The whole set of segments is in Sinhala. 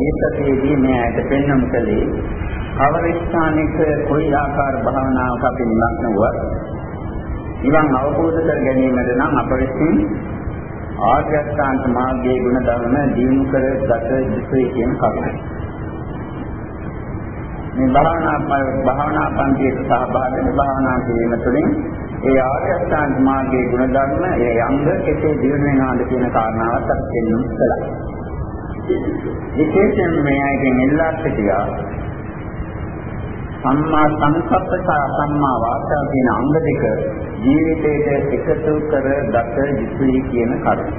ඒ සතියේදී මේ ඇයට පෙන්වන්න කලේ කවර ස්ථානයක කොයි ආකාර භාවනාවක අපි නිමග්න වුවත් නිවන් අවබෝධ කර ගැනීමට නම් අප විසින් ආර්ය අෂ්ටාංග මාර්ගයේ ගුණ ධර්ම දිනු කර ගත යුතුයි කියන කරුණයි. මේ භාවනා භාවනා පන්තියට සහභාගී වෙන භාවනා කිරීම තුළින් ඒ ආර්ය අෂ්ටාංග මාර්ගයේ ගුණ ධර්ම ඒ අංග කෙසේ දිනු වෙනවද කියන කාරණාවත් අපි දෙන්නම් කළා. විශේෂයෙන් මේ අයගෙන් ඉල්ලා සිටියා සම්මා සංකප්ප සහ සම්මා වාචා කියන අංග දෙක ජීවිතයට එකතු කර ගත යුතුයි කියන කරුණ.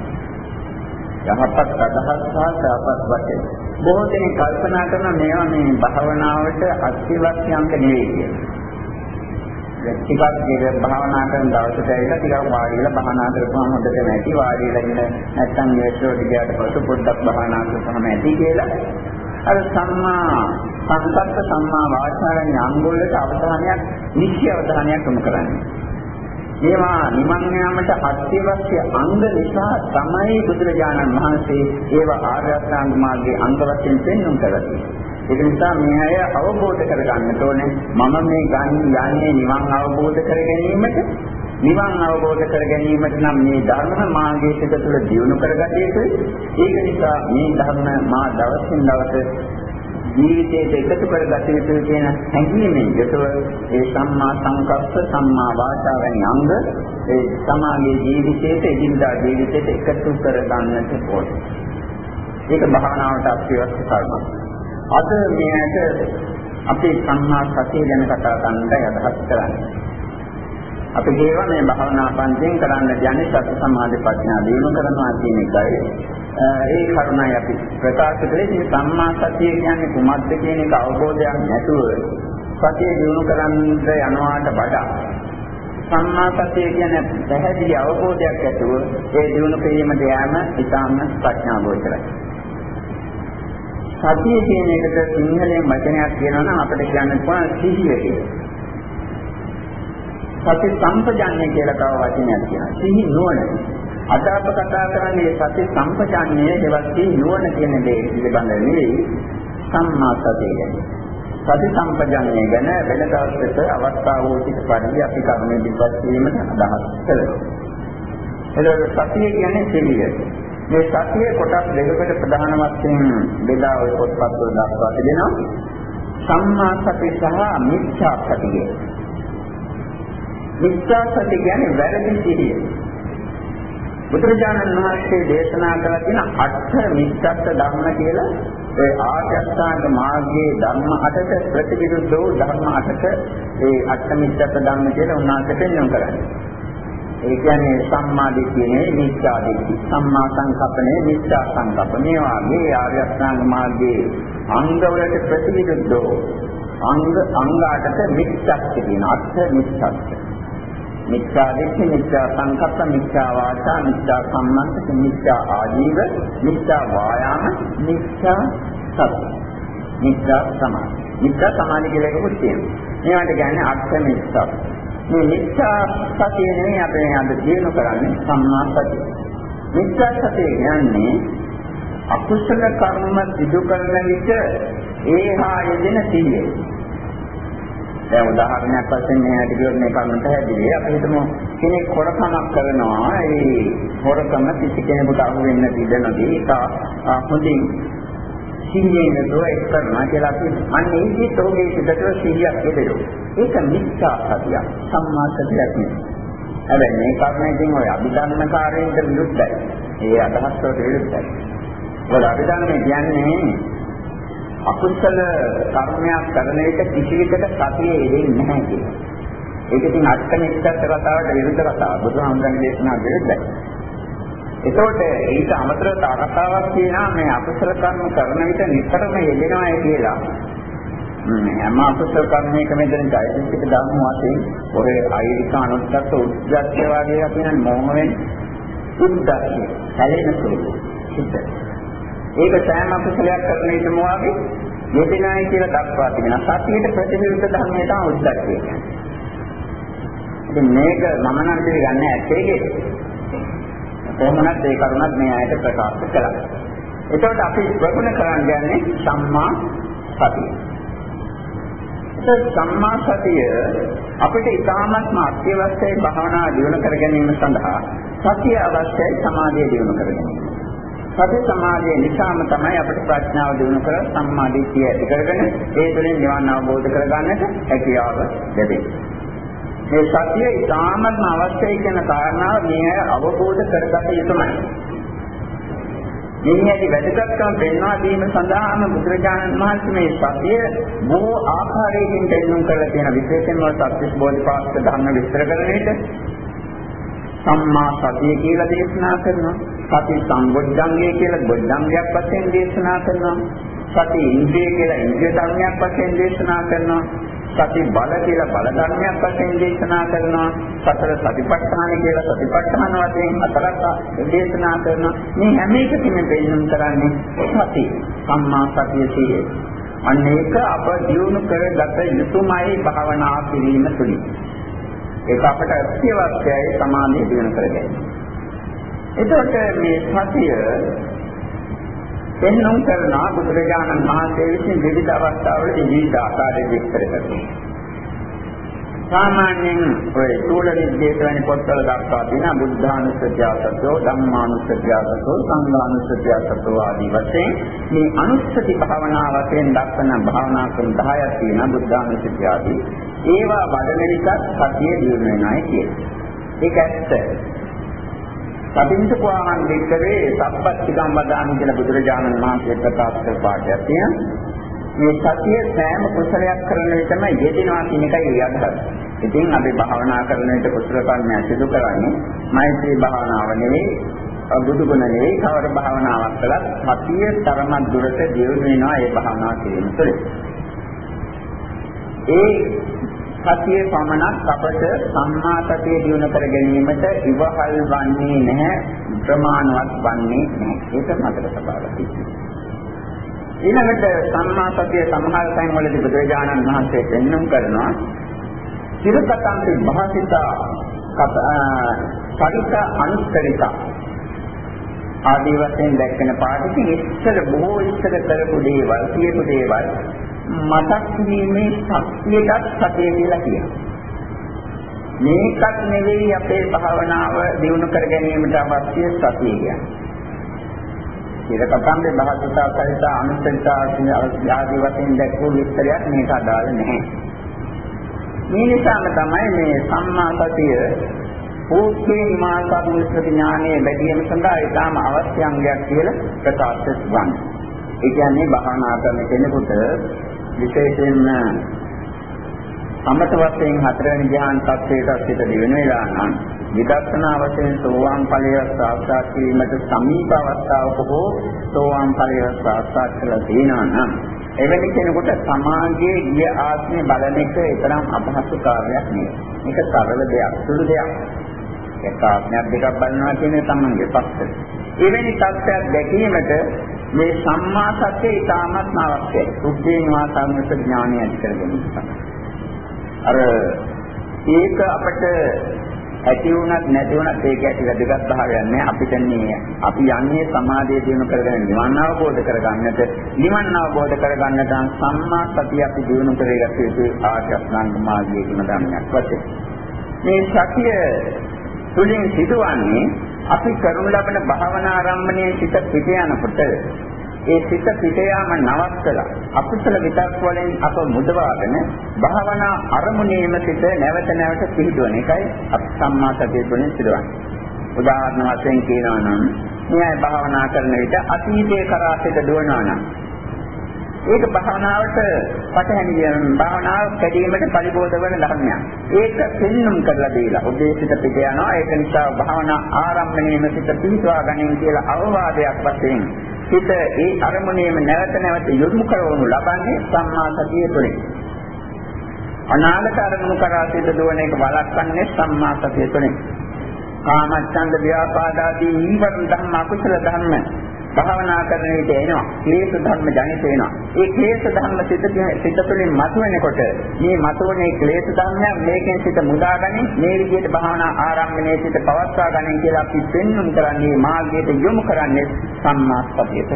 යහපත් අදහස් සහ යහපත් වචන. බොහෝ දෙනෙක් කල්පනා කරන මේවා මේ භාවනාවට අත්‍යවශ්‍ය අංග නෙවෙයි කියලා. ටිකක් දෙක භාවනා කරන දවසට ඇවිල්ලා ටිකක් වාඩි වෙලා භාවනා කරපුවම හොඳට නැති වාඩි වෙලා ඉන්න නැත්තම් ඒකෝ ටිකකට පසු පොඩ්ඩක් භාවනා කරපුවම ඇති කියලා අර සම්මා සංකප්ප සම්මා වාචාරණ අංගවලට අවධානයක් නිශ්චය අවධානයක් යොමු කරන්නේ. ඒවා නිමන් යාමට අත්‍යවශ්‍ය අංග නිසා තමයි බුදුරජාණන් වහන්සේ ඒවා ආර්ය අෂ්ටාංග මාර්ගයේ අංග වශයෙන් පෙන්වන්න කරන්නේ. ඒක නිසා මේ අය අවබෝධ කරගන්න ඕනේ මම මේ ගන්න යන්නේ නිවන් අවබෝධ කර ගැනීමට නිවන් අවබෝධ කර ගැනීමට නම් මේ ධර්ම මාර්ගයේ සිට තුළ දියුණු කරගත යුතුයි. ඒක නිසා මේ ධර්ම මා දවසින් දවස ජීවිතයට එකතු කරගත යුතුයි කියන හැඟීමෙන් යුතුව ඒ සම්මා සංකප්ප සම්මා වාචා වැනි අංග ඒ සමාගයේ ජීවිතයට එදිනදා ජීවිතයට එකතු කර ගන්නට ඕනේ. ඒක භාවනාවට අත්‍යවශ්‍ය කර්මයක්. අද මේකට අපේ සම්මා සතිය ගැන කතා කරන්නයි අදහස් කරන්නේ. අපි කියවා මේ භාවනා පන්තියෙන් කරන්න යන්නේ සති සමාධි ප්‍රඥා දිනු කරනවා කියන එකයි. ඒ කරුණයි අපි ප්‍රකාශ කළේ මේ සම්මා සතිය කියන්නේ කුමක්ද කියන එක අවබෝධයක් නැතුව සතිය දිනු කරන්න යනවාට වඩා සම්මා සතිය කියන්නේ පැහැදිලි අවබෝධයක් ඇතුව ඒ දිනු කිරීමට යෑම ඉතාම ප්‍රඥා ගෝචරයි. සතිය කියන එකට සිංහලෙන් වචනයක් කියනවා නම් අපිට කියන්න පුළුවන් සිහිය කියලා. සති සම්පජාන්‍ය කියලා තව වචනයක් කියනවා. සිහි නුවණ. අද අප කතා කරන්නේ සති සම්පජාන්‍ය හෙවත් සිහි නුවණ කියන දේ පිළිබඳව නෙවෙයි සම්මා සතිය ගැන. සති සම්පජාන්‍ය ගැන වෙන දවසක අවස්ථාව උචිත පරිදි අපි කර්මයේ දිපත් වීමට අදහස් කළා. එතකොට සතිය කියන්නේ සිහිය. මේ සතිය කොටස් දෙකකට ප්‍රධාන වශයෙන් බෙදා ඔය පොත්පත් වල දක්වා තිබෙනවා. සම්මා සති සහ මිච්ඡා සතිය. මිච්ඡා සති කියන්නේ වැරදි සිහිය. බුදුරජාණන් වහන්සේ දේශනා කළ තියෙන අට මිච්ඡත් ධර්ම කියලා ඒ ආර්යසත්‍යංග මාර්ගයේ ධර්ම අටට ප්‍රතිවිරුද්ධ වූ ධර්ම අටට ඒ අට මිච්ඡත් ධර්ම කියලා උන්වහන්සේ පෙන්වන කරන්නේ. ඒ කියන්නේ සම්මා දිට්ඨියනේ මිච්ඡා දිට්ඨි. සම්මා සංකප්පනේ මිච්ඡා සංකප්ප. මේවා මේ ආර්ය අෂ්ටාංග මාර්ගයේ අංගවලට ප්‍රතිවිරුද්ධ අංග අංගාටට මිච්ඡත් කියන අර්ථ මිච්ඡත්. මිච්ඡා දිට්ඨි, මිච්ඡා සංකප්ප, මිච්ඡා වාචා, මිච්ඡා සම්මන්ත, මිච්ඡා ආජීව, මිච්ඡා වායාම, මිච්ඡා සති. මිච්ඡා සමාධි. මිච්ඡා සමාධි කියලා එකකුත් තියෙනවා. මේවට කියන්නේ අර්ථ මිච්ඡා. මේ මිච්ඡා සතිය නෙවෙයි අපි අද දිනු කරන්නේ සම්මා සතිය. මිච්ඡා සතිය කියන්නේ අකුසල කර්ම සිදු කරන විට ඒහා යෙදෙන සිහිය. දැන් උදාහරණයක් වශයෙන් මේ හැටි කියොත් මේ කරුණ පැහැදිලි. අපි හිතමු කෙනෙක් හොරකමක් කරනවා. ඒ හොරකම කිසි කෙනෙකුට අහු වෙන්න ඉඩ නැති ඒක හොඳින් සිහියෙන් නෝ එක් කරනවා කියලා අපි අන්න ඒකේ තෝගේ සිතට සිහියක් දෙදෙනවා. ඒක මිත්‍යා සතිය. සම්මා සතියක් නෙවෙයි. හැබැයි මේ කර්මයෙන් ඔය අභිධර්මකාරයෙන්ට විරුද්ධයි. ඒ අදහස් වලට විරුද්ධයි. ඔය අභිධර්මයේ කියන්නේ අකුසල කර්මයක් කරන එක කිසිවිකට සතියේ එන්නේ නැහැ කියනවා. ඒක ඉතින් අට්ඨනිච්ඡත් කතාවට විරුද්ධ කතාවක්. බුදුහාමුදුරන්ගේ දේශනා විරුද්ධයි. එතකොට ඊට අමතරව තව කතාවක් තියෙනවා මේ අකුසල කර්ම කරන විට නිතරම යෙදෙනවායි කියලා. හැම අකුසල කර්මයකම මෙතන চৈতසික ධර්ම වශයෙන් ඔය අයිරික අනුත්තත් උද්දච්ච වගේ අපි නම් මොහොම වෙන්නේ උද්දච්ච හැලෙන සුළු සිද්ධ ඒක සෑම අකුසලයක් කරන විටම වාගේ යෙදෙනයි කියලා දක්වා තිබෙනවා. සතියේ ප්‍රතිවිරුද්ධ ධර්මය තමයි උද්දච්චය කියන්නේ. ඉතින් මේක මම නම් පිළිගන්නේ ඇත්තේ කොහොමවත් ඒ කරුණක් මේ ආයත ප්‍රකාශ කළා. එතකොට අපි ප්‍රගුණ කරන්න යන්නේ සම්මා සතිය. සම්මා සතිය අපිට ඉතාමත්ම අත්‍යවශ්‍යයි භාවනා දියුණු කර ගැනීම සඳහා සතිය අවශ්‍යයි සමාධිය දියුණු කර ගැනීම. සති සමාධිය නිසාම තමයි අපිට ප්‍රඥාව දිනු කර සම්මාදිට්ඨිය ඇති කරගෙන ඒ තුළින් නිවන් අවබෝධ කරගන්නට හැකියාව ලැබෙන්නේ. මේ සතිය ඉතාමත්ම අවශ්‍යයි කියන කාරණාව මේ අවබෝධ කරගත යුතුමයි. මෙහිදී වැදගත්කම පෙන්වා දීම සඳහාම බුදුරජාණන් වහන්සේ මේ සතිය බොහෝ ආකාරයකින් දෙන්නුම් කරලා තියෙන විශේෂයෙන්ම සත්‍ය බෝධිපාක්ෂ ධර්ම විස්තර කරන විට සම්මා සතිය කියලා දේශනා කරනවා. සති සම්බොද්ධංගය කියලා බොද්ධංගයක් වශයෙන් දේශනා කරනවා. සති ඉන්ද්‍රිය කියලා ඉන්ද්‍රිය ධර්මයක් වශයෙන් දේශනා කරනවා. සති බල කියලා බල ධර්මයක් වශයෙන් දේශනා කරනවා. සතර සතිපට්ඨාන කියලා සතිපට්ඨාන වශයෙන් හතරක් දේශනා කරනවා. මේ හැම එකකින්ම දෙන්නුම් කරන්නේ සති. සම්මා සතිය සිහිය. අන්න ඒක අප දියුණු කරගත යුතුමයි භාවනා කිරීම තුළින්. ඒක අපට අත්‍යවශ්‍යයි සමාධිය දිනු කරගන්න. එතකොට මේ සතිය එන්නම් කරන බුදුරජාණන් වහන්සේ විසින් විවිධ අවස්ථාවලදී විවිධ ආකාරයෙන් විස්තර කරනවා. සාමාන්‍යයෙන් ඔය චූල විද්‍යාවට වැනි පොත්වල දක්වා තියෙන බුද්ධානුස්සතියසතෝ ධම්මානුස්සතියසතෝ සංඝානුස්සතියසතෝ ආදී වශයෙන් මේ අනුස්සති භාවනා වශයෙන් දක්වන භාවනා ක්‍රම 10ක් තියෙනවා බුද්ධානුස්සතිය ආදී. ඒවා වඩන නිසා සතිය දියුණු වෙනයි කියන්නේ. ඒක ඇත්ත. සතින්සුවාහන් දෙක්කවේ සබ්බත්තිකම් වදාමි කියලා බුදුරජාණන් වහන්සේ ප්‍රකාශ කළ පාඩයක් තියෙනවා. මේ සතිය සෑම කුසලයක් කරන විටම යෙදෙනවා කියන එකයි අදහස. ඉතින් අපි භාවනා කරන විට කුසල කර්මයක් සිදු කරන්නේ මෛත්‍රී භාවනාව නෙවෙයි බුදු ගුණ නෙවෙයි කවර භාවනාවක් කළත් සතිය තරමක් දුරට දියුණු වෙනවා ඒ භාවනාව කිරීම තුළ. ඒ සතිය පමණක් අපට සම්මා සතිය දිනු කර ගැනීමට ඉවහල් වන්නේ නැහැ ප්‍රමාණවත් වන්නේ නැහැ ඒක මතක තබා ගන්න. ඊළඟට සම්මා සතිය සමහර තැන්වලදී බුදුරජාණන් වහන්සේ පෙන්වුම් කරනවා සිරකතන්ති භාසිතා පරිත අනුත්තරිත ආදී වශයෙන් දැක්වෙන පාඩකෙ ඉස්සර බොහෝ ඉස්සර කරපු දේවල් කියපු දේවල් මතක් කිරීමේ ශක්තියටත් සතිය කියලා කියනවා. මේකත් නෙවෙයි අපේ භාවනාව දියුණු කර ගැනීමට අවශ්‍ය සතිය කියන්නේ. ඉරකපන්දේ භාගතා සහිත අනුසංසා ආදී වශයෙන් දැක්වූ විස්තරයක් මේක අදාළ නැහැ. මේ නිසාම තමයි මේ සම්මා සතිය පූර්වේ මාර්ගානුස්සති ඥානයේ වැඩිම සඳහා ඊටම අවශ්‍ය අංගයක් කියලා ප්‍රකාශ වන්නේ. ඒ කියන්නේ භාවනා කරන කෙනෙකුට විශේෂයෙන්ම සමත වශයෙන් හතරවෙනි ධ්‍යාන තත්ත්වයට සිට දිවෙන වෙලා නම් විදර්ශනා වශයෙන් සෝවාන් ඵලය සාක්ෂාත් කිරීමට සමීප අවස්ථාවක හෝ සෝවාන් ඵලය සාක්ෂාත් කරලා තියෙනවා නම් එවැනි කෙනෙකුට සමාජයේ ගිය ආත්මය බලන එක තරම් අපහසු කාර්යයක් නෙවෙයි. මේක සරල දෙයක්, සුළු දෙයක්. එක ආත්මයක් දෙකක් බලනවා කියන්නේ තමන්ගේ පස්සේ. එවැනි තත්ත්වයක් දැකීමට මේ සම්මා සත්‍යය ඉතාමත් අවශ්‍යයි. උද්දේන වාසාමෘත ඥානය ඇති කරගන්න. අර ඒක අපිට ඇති වුණත් නැති වුණත් ඒක ඇති වැදගත් භාවයක් නෑ අපිට මේ අපි යන්නේ සමාධිය දිනු කරගෙන නිවන් අවබෝධ කරගන්නට නිවන් අවබෝධ කරගන්නට සම්මා සතිය අපි දිනු කරගත යුතු ආශස්නාංග මාර්ගයේ ගුණ ධර්මයක් වශයෙන් මේ සතිය තුලින් සිදුවන්නේ අපි කරනු ලබන භාවනා ආරම්භණයේ සිට පිට යනකොට ඒ සිත පිට යාම නවත්තලා අකුසල විතක් වලින් අප මුදවාගෙන භාවනා අරමුණේම සිට නැවත නැවත පිහිටවන එකයි අප සම්මා සතිය තුළින් සිදුවන්නේ. උදාහරණ වශයෙන් කියනවා නම් මෙයයි භාවනා කරන විට අතීතයේ කරා සිට දුවනවා නම් ඒක භාවනාවට පටහැනි කියන භාවනාව කැඩීමට පරිබෝධ වෙන ධර්මයක්. ඒක පෙන්눔 කරලා දීලා ඔබේ සිත පිට යනවා. ඒක නිසා භාවනා ආරම්භණයම සිත පිහිටවා ගැනීම කියලා අවවාදයක් වශයෙන් හිත ඒ අරමුණේම නැවත නැවත යොමු කරවනු ලබන්නේ සම්මා සතිය තුළින්. අනාගත අරමුණු කරා සිට දුවන එක වළක්වන්නේ සම්මා සතිය තුළින්. කාමච්ඡන්ද ව්‍යාපාදාදී නීවරණ ධර්ම අකුසල ධර්ම භාවනා කරන විට එනවා. ක්ලේශ ධර්ම ජනිත වෙනවා. ඒ ක්ලේශ ධර්ම සිත සිත තුළින් මතුවෙනකොට මේ මතුවනේ ක්ලේශ ධර්මයන් මේකෙන් සිත මුදා ගනින් මේ විදිහට භාවනා ආරම්භයේ සිට පවත්වා ගනින් කියලා අපි පෙන්වුම් කරන්නේ මාර්ගයට යොමු කරන්නේ සම්මා සතියට.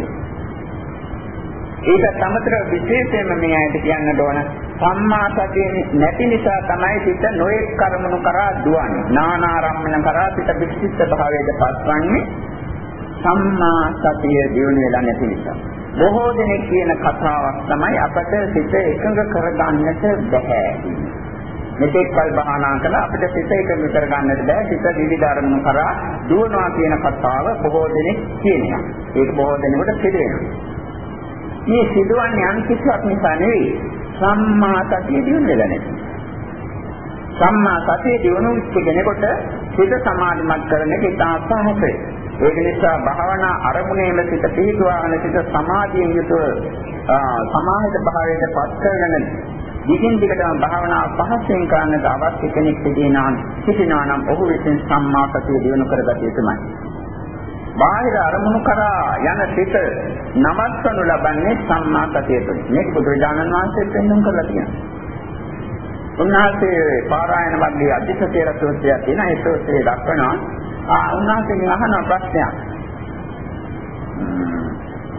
ඒක තමතර විශේෂයෙන්ම මේ ඇයිද කියන්න ඕන සම්මා සතිය නැති නිසා තමයි සිත නොඑක් කර්මණු කරා දුවන්නේ. නානාරම්මන කරා සිත විචිත්ත භාවයට පත්වන්නේ සම්මා සතිය දියුණු වෙලා නැති නිසා. බොහෝ දෙනෙක් කියන කතාවක් තමයි අපට සිත එකඟ කරගන්නට බැහැ. මෙතෙක් කල් බහනා කළා අපිට සිත එකඟ කරගන්නට බෑ සිත විවිධ අරමුණු කරා දුවනවා කියන කතාව බොහෝ දෙනෙක් කියනවා. ඒක බොහෝ දෙනෙකුට සිදු වෙනවා. මේ සිදුවන්නේ යම් කිසිවක් නිසා නෙවෙයි. සම්මා සතිය දිනු වෙලා නැති. සම්මා සතිය දිනු කෙනෙකුට සිත සමාධිමත් කරන එක ඉතා පහසුයි. ඒක නිසා භාවනා අරමුණේම සිත පිහිටුවාගෙන සිත සමාධියෙන් යුතුව සමාහිත භාවයට පත් කරගෙන දිගින් දිගටම භාවනා පහසෙන් කරන්නට අවශ්‍ය කෙනෙක් සිටිනා සිටිනවා නම් ඔහු විසින් සම්මා සතිය දිනු කරගත යුතුමයි. බාහිර අරමුණු කරා යන සිත නමස්කනු ලබන්නේ සම්මා සතිය තුළ. මේක බුදුරජාණන් වහන්සේ පෙන්වන්න කරලා තියෙනවා. උන්වහන්සේ පාරායන වර්ගයේ අධිසතේර සූත්‍රයක් තියෙනවා. ඒ සූත්‍රයේ දක්වනවා ආ උන්වහන්සේ අහන ප්‍රශ්නයක්.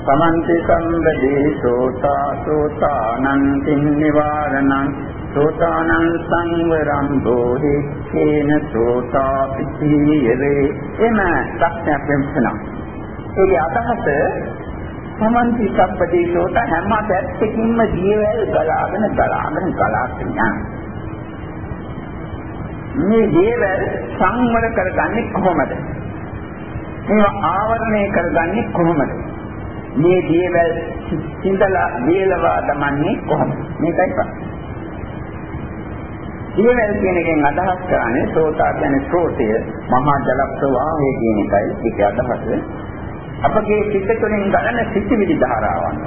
සමන්ති සම්බදේ සෝතා සෝතානං තින්නිවාරණං සෝතානං සංවරම් දෝහි කේන සෝතා පිටියරේ එම ප්‍රශ්නයක් වෙනවා. ඒකේ අදහස සමන්ති සම්බදේ සෝතා හැම පැත්තකින්ම ජීවල් ගලාගෙන ගලාගෙන ගලාගෙන යනවා. මේ දේවල් සංවර කරගන්නේ කොහොමද? මේවා ආවරණය කරගන්නේ කොහොමද? මේ දේවල් සිඳලා වේලවා දමන්නේ කොහොමද? මේකයි ප්‍රශ්නේ. දේවල් කියන එකෙන් අදහස් කරන්නේ සෝතා කියන්නේ ස්රෝතය මහා ජල ප්‍රවාහය කියන එකයි ඒක අදහස. අපගේ සිත තුළින් ගලන සිතිවිලි ධාරාවන්.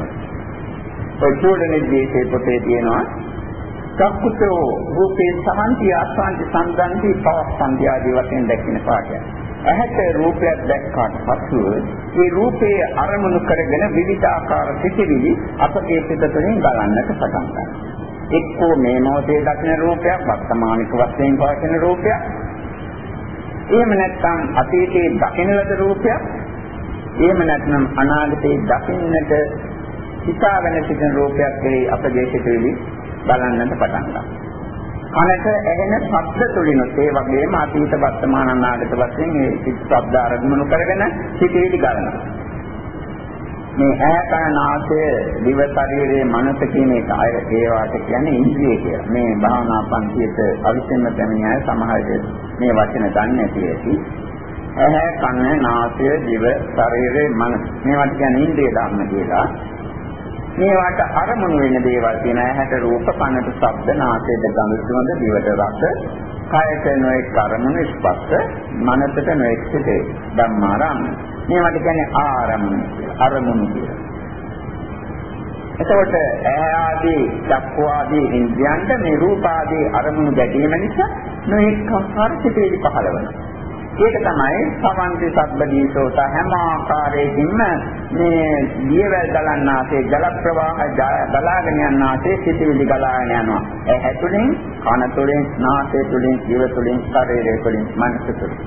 ඔය චූඩනයේ පොතේ තියෙනවා චක්කුතෝ රූපේ සමන්ති ආසන්ති සම්දන්ති පවස්සන්ති ආදී වශයෙන් දැක්වෙන පාඩය. ඇහැට රූපයක් දැක්කාට පසුව ඒ රූපේ අරමුණු කරගෙන විවිධාකාර සිතිවිලි අපගේ සිත තුළින් බලන්නට පටන් ගන්නවා. එක්කෝ මේ මොහොතේ දකින රූපයක් වර්තමානික වශයෙන් පවතින රූපයක්. එහෙම නැත්නම් අතීතයේ දකින ලද රූපයක්. එහෙම නැත්නම් අනාගතයේ දකින්නට හිතාගෙන සිටින රූපයක් කෙරෙහි අපගේ සිතුවිලි බලන්නට පටන් ගන්නවා. කනට ඇහෙන ශබ්ද තුලිනුත් ඒ වගේම අතීත වර්තමාන අනාගත වශයෙන් මේ සිත් ශබ්ද අරමුණු කරගෙන සිටිවිලි ගන්නවා. මේ ඇහැ කන නාසය දිව ශරීරයේ මනස කියන එක අය ඒවාට කියන්නේ ඉන්ද්‍රිය කියලා. මේ භාවනා පන්තියට අවිසෙන්න පැමිණ අය සමහර මේ වචන දන්නේ නැති ඇති. ඇහැ කන නාසය දිව ශරීරයේ මනස මේවට කියන්නේ ඉන්ද්‍රිය ධර්ම කියලා. මේවට අරමුණු වෙන දේවල් තියෙන ඇහැට රූප, කනට ශබ්ද, 나සයට ගඳ සුවඳ, දිවට රස, කයට නොඑක් අරමුණු ස්පර්ශ, මනසට නොඑක් සිතේ ධම්මාරම්ම. මේවට කියන්නේ ආරම්භ, අරමුණු කියලා. එතකොට ඇහැ ආදී චක්ඛු ආදී ඉන්ද්‍රයන්ට මේ රූප ආදී අරමුණු ගැටීම නිසා නොඑක් ආකාර සිතේ පහළ වෙනවා. ඒක තමයි සමන්ති සබ්බදීසෝත හැම ආකාරයකින්ම මේ දියවැල් ගලන්නාසේ ජල ප්‍රවාහ ගලාගෙන යනාසේ සිටිවිලි ගලාගෙන යනවා. ඒ හැතුලින් කන තුලින් නාසය තුලින් ජීව තුලින් ශරීරය තුලින් මනස තුලින්.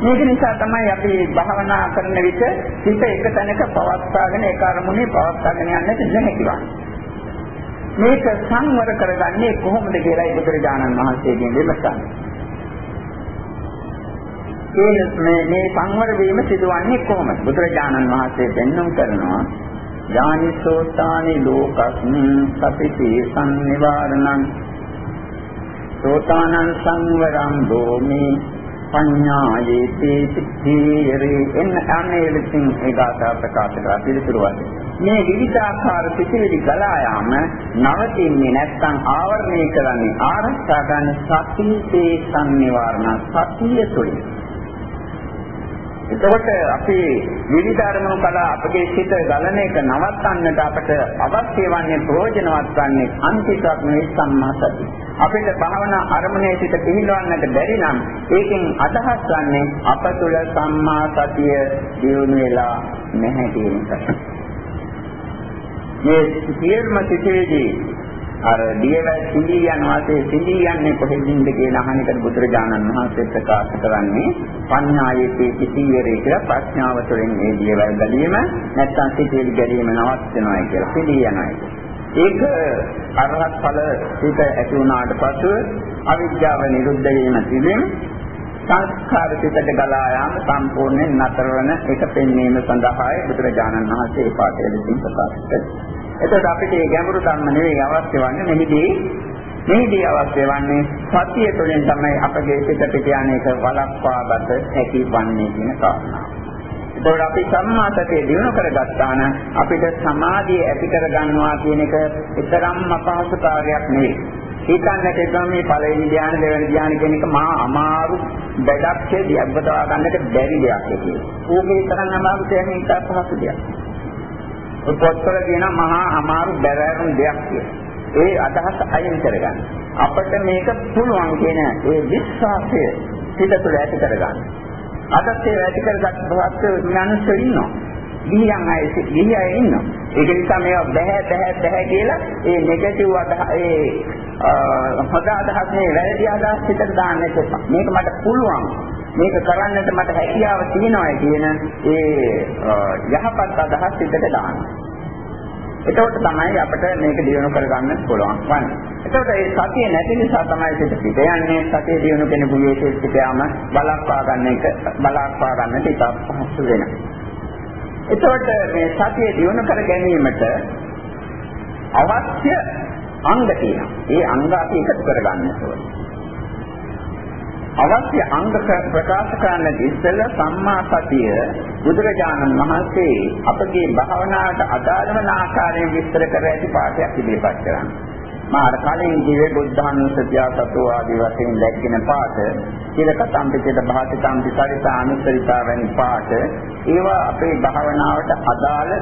මේක නිසා තමයි අපි භාවනා කරන විට සිත එක තැනක පවත්වාගෙන ඒ කර්මුනේ පවත්වාගෙන යන්නට නැහැ මේක සංවර කරගන්නේ කොහොමද කියලා බුදුරජාණන් වහන්සේගෙන් විමසන්නේ. ඒ මේ මේ සංවර වීම සිදුවන්නේ කොහොමද? බුදුරජාණන් වහන්සේ දෙන්නම් කරනවා යානිසෝතානි ලෝකස්මින් සතිති සංනිවාරණං සෝතානං සංවරං දෝමි පඤ්ඤායේති සිද්ධිරේ එන්න අනේ ලෙසින් ඒ ගාථා ප්‍රකාශ කරලා පිළිතුරුවත් මේ විවිධාකාර සිතිවිලි ගලා යාම නවතින්නේ නැත්නම් ආවරණය කරන්නේ ආරක්ෂා ගන්න සතියේ සංනිවාරණ සතිය තුළින්. එතකොට අපි විවිධ අරමුණු කලා අපගේ සිත ගලන එක නවත්තන්නට අපට අවශ්‍ය වන්නේ ප්‍රයෝජනවත් වන්නේ අන්තිමට මේ සම්මා සතිය. අපිට භාවනා අරමුණේ සිට පිළිලවන්නට බැරි නම් ඒකෙන් අදහස් වන්නේ අප තුළ සම්මා සතිය දියුණු වෙලා නැහැ කියන එක. මේ සියල්ම සිටේදී අර දියවැල් සිඳී යන වාසේ සිඳී යන්නේ කොහෙන්ද කියන අහන එකට බුදුරජාණන් වහන්සේ ප්‍රකාශ කරන්නේ පඤ්ඤායේතේ සිටීරේ කියලා ප්‍රඥාව තුළින් මේ දියවැල් ගැලීම නැත්නම් සිටේලි ගැලීම නවත්වනවා කියලා සිඳී යනවා. ඒක අරහත් ඵල සිට ඇති වුණාට පසු අවිද්‍යාව නිරුද්ධ වීම තිබෙන සංස්කාර පිටට ගලා යාම සම්පූර්ණයෙන් නතර වන එක පෙන්වීම සඳහායි බුදුරජාණන් වහන්සේ මේ පාඩය දෙමින් ප්‍රකාශ කළේ. එතකොට අපිට මේ ගැඹුරු ධර්ම නෙවෙයි අවශ්‍ය වන්නේ මෙහිදී මෙහිදී අවශ්‍ය වන්නේ සතිය තුළින් තමයි අපගේ සිත පිට යන එක වළක්වාගත හැකි වන්නේ කියන කාරණාව. එතකොට අපි සම්මා සතිය දිනු කරගත්තා නම් අපිට සමාධිය ඇති කර ගන්නවා කියන එක තරම්ම අපහසු කාර්යයක් නෙවෙයි. හිතන්නට එපා මේ පළවෙනි ධ්‍යාන දෙවෙනි ධ්‍යාන කියන එක මහා අමාරු වැඩක් කියලා දියබ්බතවා ගන්නට බැරි දෙයක් කියලා. ඕකේ තරම් අමාරු දෙයක් නෙවෙයි පහසු දෙයක්. පොත්වල කියන මහා අමාරු බැරෑරුම් දෙයක් කියලා. ඒ අදහස අයින් කරගන්න. අපිට මේක පුළුවන් කියන ඒ විශ්වාසය සිත තුළ ඇති කරගන්න. අදත් ඒ ඇති කරගත් බවත් ඥානස්ස ඉන්නවා. ගිහියන් අය ගිහිය අය ඉන්නවා. ඒක නිසා මේවා බෑ බෑ බෑ කියලා ඒ නෙගටිව් අදහ ඒ හොඳ අදහස් නේ වැරදි අදහස් පිටට දාන්න එපා. මේක මට පුළුවන්. මේක කරන්නට මට හැකියාව තියෙනවා කියන ඒ යහපත් අදහස් පිටට දාන්න. එතකොට තමයි අපිට මේක දියුණු කරගන්න පුළුවන් වන්නේ. එතකොට මේ සතිය නැති නිසා තමයි පිට පිට යන්නේ සතිය දියුණු කෙනෙකුගේ පිට යාම බලක්වා ගන්න එක බලක්වා ගන්නට ඉතා පහසු වෙනවා. එතකොට මේ සතිය දියුණු කර ගැනීමට අවශ්‍ය අංග තියෙනවා. ඒ අංග අපි එකතු කරගන්න ඕනේ. අවශ්‍ය අංග ප්‍රකාශ කරන්න ඉස්සෙල්ලා සම්මා සතිය බුදුරජාණන් වහන්සේ අපගේ භාවනාවට අදාළ වන ආකාරයෙන් විස්තර කර ඇති පාඩයක් ඉදිරිපත් කරනවා. මාර කලින් ජීවේ බුද්ධානුස්සතිය සතෝ ආදී වශයෙන් දැක්කින පාඩ කියලා කම්පිතේත භාසිතම් විචාරිතා අනුසරිතා වැනි පාඩ ඒවා අපේ භාවනාවට අදාළ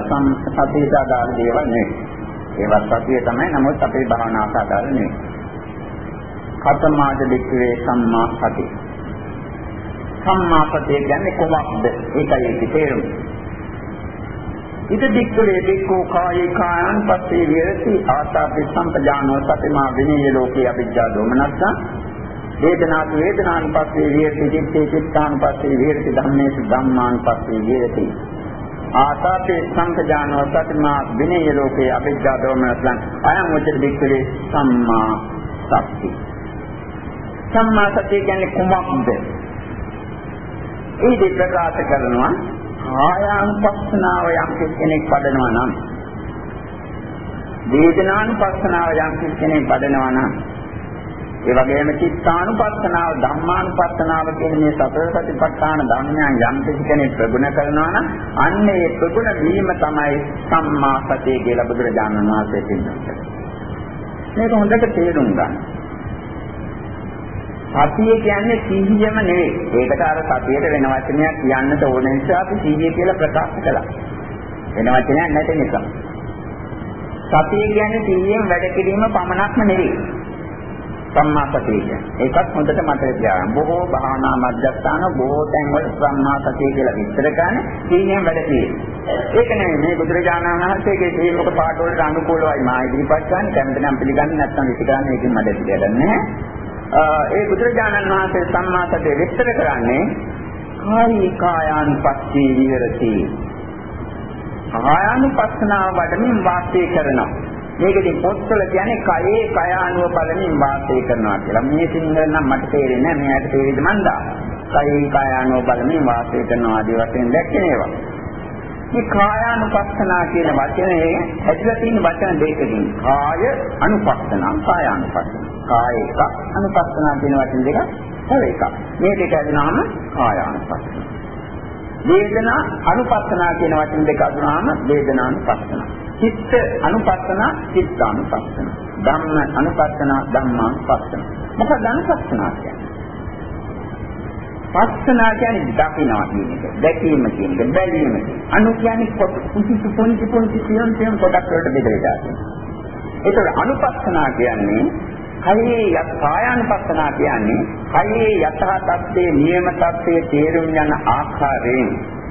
සතියට අදාළ දේවල් නෙවෙයි. ඒවත් සතිය තමයි නමුත් අපේ භාවනාවට අදාළ නෙවෙයි. කතමාද වික්‍රේ සම්මා සති. සම්මා සතිය කියන්නේ කොහොමද? ඒකයි ඒකේ තේරුම. ඉද දික්කලේ දික්කෝ කායේ කායං පස්සේ විරති ආතාපි සම්පජානෝ සතිමා විනීය ලෝකේ අවිජ්ජා දෝමනස්ස. වේදනාතු වේදනාන් පස්සේ විරති චිත්තේ චිත්තාන් පස්සේ විරති ධම්මේසු ධම්මාන් පස්සේ විරති ආතාපේ සම්පජානෝ සතිමා විනීය ලෝකේ අවිජ්ජා දෝමනස්ස. අයං උච්ච දික්කලේ සම්මා සති සම්මා සතිය කියන්නේ කුමක්ද? ඒ දෙක ප්‍රකාශ කරනවා කායානුපස්සනාව යම් කෙනෙක් පදනවා නම් වේදනානුපස්සනාව යම් කෙනෙක් පදනවා නම් ඒ වගේම චිත්තානුපස්සනාව ධම්මානුපස්සනාව කියන මේ සතර සතිපට්ඨාන ධර්මයන් යම් කෙනෙක් ප්‍රගුණ කරනවා නම් අන්න ඒ ප්‍රගුණ වීම තමයි සම්මා සතිය කියලා බුදුරජාණන් වහන්සේ කියනවා. මේක හොඳට තේරුම් ගන්න. සතිය කියන්නේ සිහියම නෙවෙයි. ඒකට අර සතියට වෙන වචනයක් කියන්නට ඕන නිසා අපි සිහිය කියලා ප්‍රකාශ කළා. වෙන වචනයක් නැති නිසා. සතිය කියන්නේ සිහියෙන් වැඩ කිරීම පමණක්ම නෙවෙයි. සම්මා සතිය කියන්නේ. ඒකත් හොඳට මතක තියාගන්න. බොහෝ භාවනා මධ්‍යස්ථාන බොහෝ තැන්වල සම්මා සතිය කියලා විස්තර කරන සිහියෙන් වැඩ කිරීම. ඒක නෙවෙයි මේ බුදුරජාණන් වහන්සේගේ ශ්‍රේමක පාඩවලට අනුකූලවයි මා ඉදිරිපත් කරන්නේ. කැමති නම් පිළිගන්නේ නැත්නම් විසිකරන්නේ ඒකෙන් මඩ පිළිගන්නේ නැහැ. ඒ බුදුරජාණන් වහන්සේ සම්මා සතිය විස්තර කරන්නේ කායි කායානුපස්සී විහෙරති. කායානුපස්සනාව වඩමින් වාසය කරනවා. මේකදී පොත්වල කියන්නේ කයේ කය අනුව බලමින් වාසය කරනවා කියලා. මේ සිංහල නම් මට තේරෙන්නේ නැහැ. මෙයාට තේරෙයිද මන්දා. කයේ කය අනුව බලමින් වාසය කරනවා ආදී වශයෙන් දැක්කේ ඒවා. මේ කායානුපස්සනා කියන වචනේ ඇතුළත තියෙන වචන දෙකකින් කාය අනුපස්සනා කායානුපස්සනා. කාය එකක් අනුපස්සනා කියන වචන දෙක තව එකක්. මේ දෙක ඇදුනහම කායානුපස්සනා. වේදනා අනුපස්සනා කියන වචන දෙක අදුනහම වේදනානුපස්සනා. චිත්ත අනුපස්සනා චිත්තානුපස්සනා. ධම්ම අනුපස්සනා ධම්මානුපස්සනා. මොකද අනුපස්සනා කියන්නේ? පස්සනා කියන්නේ දකිනවා කියන එක. දැකීම කියන එක, බැලීම. අනු කියන්නේ පුංචි පුංචි පුංචි සියුම් සියුම් කොටස් වලට බෙදලා ඒතර අනුපස්සනා කියන්නේ කයේ යත් කායानुපස්සනා කියන්නේ කයේ යථා තත්ත්වයේ නියම තත්ත්වයේ තේරුම් යන ආකාරයෙන්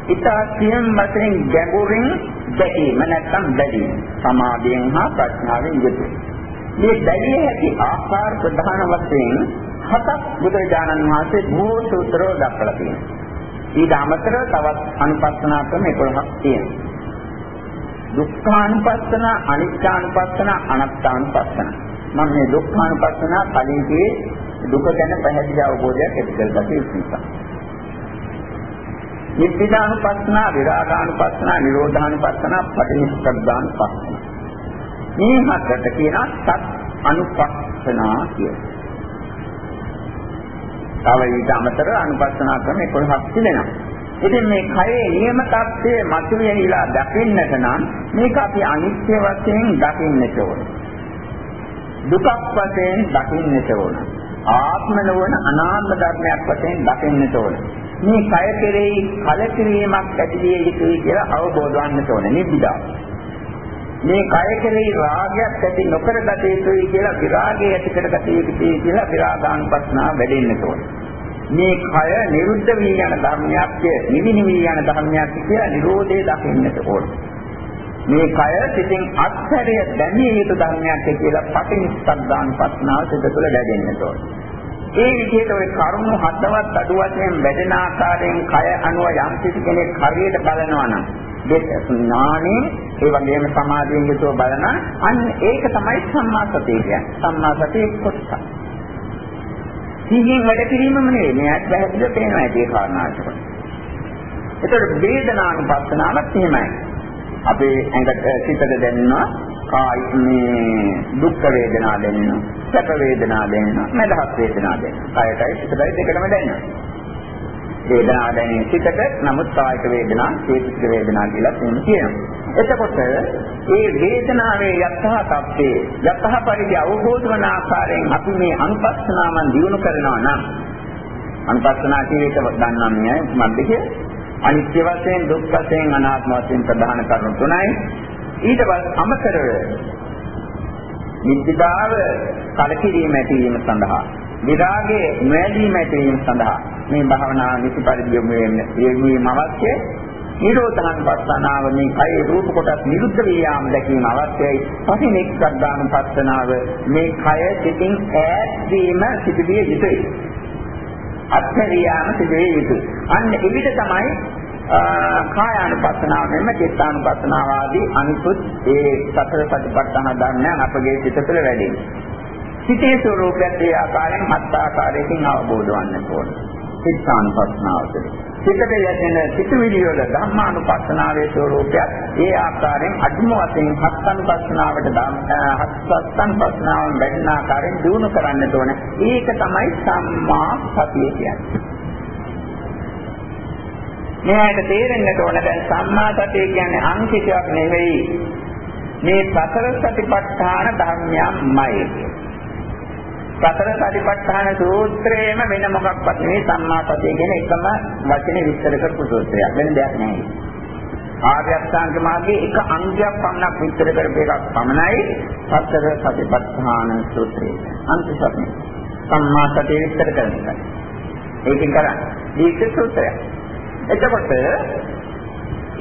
ඉතා සියම් වශයෙන් ගැඹුරින් දැකීම නැත්නම් බැලීම සමාධියෙන් හා ප්‍රඥාවෙන් යුතුය. මේ බැලිය හැකි ආකාර ප්‍රධාන වශයෙන් හතක් බුදුරජාණන් වහන්සේ බොහෝ සූත්‍රවල දක්වලා තියෙනවා. ඊට අමතරව තවත් අනුපස්සනා ක්‍රම 11ක් තියෙනවා. දුක්ඛානුපස්සන, අනිච්චානුපස්සන, අනාත්මානුපස්සන. මම මේ දුක්ඛානුපස්සන කලින්දී දුක ගැන පැහැදිලි අවබෝධයක් ඇති කරගත යුතුයි. නිබ්බිදානුපස්සන, විරාගානුපස්සන, නිරෝධානුපස්සන, පටිච්චසමුප්පාදානුපස්සන. මේ හතරට කියන සත් අනුපස්සනා කියලා. තව ඊට අමතරව අනුපස්සනා ක්‍රම 11ක් තිබෙනවා. ඉතින් මේ කයේ නියම தත්ත්වයේ මතුවෙලා දකින්නට නම් මේක අපි අනිත්‍ය වශයෙන් දකින්නට ඕන. දුකක් වශයෙන් දකින්නට ඕන. ආත්ම නොවන අනාත්ම ධර්මයක් වශයෙන් දකින්නට ඕන. මේ කය කෙරෙහි කලකිරීමක් ඇතිවිය යුතුයි කියලා අවබෝධ වන්නට ඕන නිබ්බිදා. මේ කය කෙරෙහි රාගයක් ඇති නොකර ගත යුතුයි කියලා විරාගය ඇති කර ගත යුතුයි කියලා විරාගානුපස්නාව වැඩෙන්නට ඕන. මේ කය නිරුද්ධ වී යන ධර්මයක් නිවිනි වී යන ධර්මයක් කියලා නිරෝධය දකින්නට ඕන. මේ කය සිතින් අත්හැරිය දැමිය යුතු ධර්මයක් කියලා පටිනිස්සග්ගාන පස්නාව සිත තුළ දැනෙන්නට ඕන. ඒ විදිහට ওই කරුණු හතවත් අඩු වශයෙන් වැඩෙන ආකාරයෙන් කය අනුව යම් කිසි කෙනෙක් හරියට බලනවා නම් දෙස්නානේ ඒ වගේම සමාධියෙන් යුතුව බලන අන්න ඒක තමයි සම්මා සතිය කියන්නේ. සම්මා සතිය කොටස. සිහියෙන් වැඩ කිරීමම නෙවෙයි. මෙයාට පැහැදිලිව පේනවා ඒ කාරණාවට. ඒතකොට වේදනානුපස්සනාවක් එහෙමයි. අපේ ඇඟට සිතට දැනෙනවා කායි මේ දුක් වේදනා දැනෙනවා, සැප වේදනා දැනෙනවා, මදහත් වේදනා දැනෙනවා. කායටයි සිතටයි දෙකම දැනෙනවා. වේදනා දැනෙන සිතට නමුත් කායික වේදනා, චේතසික වේදනා කියලා එහෙම කියනවා. එතකොට ඒ වේදනාවේ යථා තත්ත්වයේ යථා පරිදි අවබෝධ වන ආකාරයෙන් අපි මේ අනුපස්සනාවන් දිනු කරනවා නම් අනුපස්සනා කියන එක දන්නා මෙයයි මන්ද කිය අනිත්‍ය වශයෙන් දුක් වශයෙන් අනාත්ම වශයෙන් ප්‍රධාන කරුණු තුනයි ඊට පස්සේ අමතරව නිත්‍යතාව කලකිරීම ඇතිවීම සඳහා විරාගයේ නොඇලීම ඇතිවීම සඳහා මේ භාවනා නිසි පරිදි යොමු වෙන්න අවශ්‍යයි නිරෝධානුපස්සනාව මේ කයේ රූප කොටස් නිරුද්ධ වී යාම දැකීම අවශ්‍යයි. පටිනිස්සග්ගානුපස්සනාව මේ කය සිටින් ඈත් වීම සිදුවිය යුතුයි. අත්හැරියාම සිදුවිය යුතුයි. අන්න එවිට තමයි කායානුපස්සනාව මෙන්න චිත්තානුපස්සනාව ආදී අනිකුත් ඒ සතර සතිපට්ඨාන ධර්මයන් අපගේ සිත තුළ වැඩි. සිතේ ස්වરૂපයත් ඒ ආකාරයෙන් හත් ආකාරයකින් අවබෝධ වන්නට ඕනේ. චිත්තානුපස්සනාව තුළ. සිතට යැදෙන සිතුවිලි වල ධම්මානුපස්සනාවේ ස්වરૂපයක් ඒ ආකාරයෙන් අදුම වශයෙන් හත්සනුපස්සනාවට හත්සනුපස්සනාවෙන් වැඩෙන ආකාරයෙන් දිනු කරන්න ඕන. ඒක තමයි සම්මා සතිය කියන්නේ. මෙයාට තේරෙන්නට ඕන දැන් සම්මා සතිය කියන්නේ අංකිතයක් නෙවෙයි. මේ සතර සතිපට්ඨාන ධර්මයන්මයි. සතර සතිපට්ඨාන සූත්‍රයේම වෙන මොකක්වත් නෙවෙයි සම්මා සතිය කියන එකම වචනේ විස්තර කරපු සූත්‍රයක්. වෙන දෙයක් නෙවෙයි. ආර්ය අෂ්ටාංග මාර්ගයේ එක අංගයක් පමණක් විස්තර කරපු එකක් පමණයි සතර සතිපට්ඨාන සූත්‍රය. අන්ත සත්‍ය. සම්මා සතිය විස්තර කරන එක. ඒකෙන් කරන්නේ. දීර්ඝ සූත්‍රයක්. එතකොට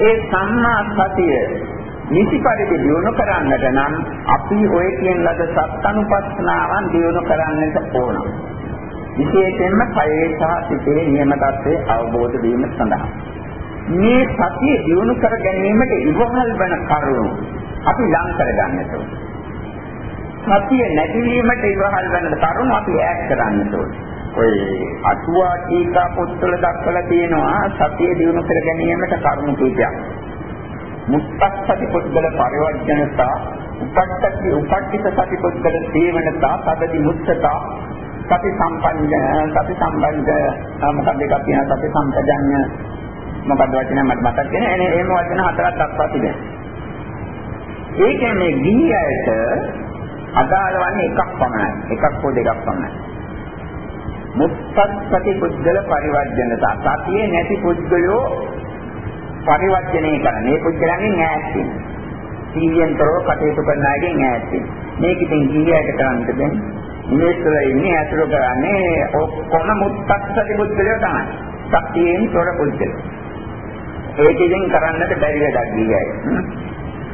ඒ සම්මා සතිය නිසි පරිදි දියුණු කරන්නට නම් අපි ඔය කියන ලද සත්අනුපස්සනාවන් දියුණු කරන්නට ඕන. විශේෂයෙන්ම කයේ සහ සිතේ නියම தත්ත්වයේ අවබෝධ වීම සඳහා. මේ සතිය දියුණු කර ගැනීමට ඉවහල් වන කරුණු අපි ලං කර ගන්නට ඕන. සතිය නැතිවීමට ඉවහල් වන කරුණු අපි ඈඩ් කරන්නට ඕන. ඔය අටුවා ටීකා පොත්වල දක්වලා තියෙනවා සතිය දියුණු කර ගැනීමට කරුණු කීපයක්. මුත්තස්සති පුද්ගල පරිවර්ජනතා උපට්ඨති උපට්ඨිත සති පුද්ගල සේවනතා සදදි මුත්තතා සති සම්පන්න සති සම්බන්ධ මොකක්ද එකක් තියෙනවා සති සම්පජඤ්ඤ. මොකක්ද වචනය මට මතක් වෙන්නේ එනේ එහෙම වචන හතරක් දක්වා තිබෙනවා ඒ කියන්නේ ගිහියට අදාළ වන්නේ එකක් පමණයි. එකක් හෝ දෙකක් පමණයි. මුත්තත්පති පුද්ගල පරිවර්ජනතා. සතියේ නැති පුද්ගලෝ පරිවර්ජනය කරන. මේ පුද්ගලයන්ගෙන් ඈත් වෙන. සීයෙන්තරව කටයුතු කරන අයගෙන් ඈත් වෙන. මේක ඉතින් කීයට කරන්නද දැන්? මේසල ඉන්නේ අතුරු කරන්නේ ඔක්කොම මුත්තත්පති පුද්ගලයෝ තමයි. සතියෙන් තොර පුද්ගලයෝ. ඒකෙන් කරන්නට බැරි වැඩක් ගියයි.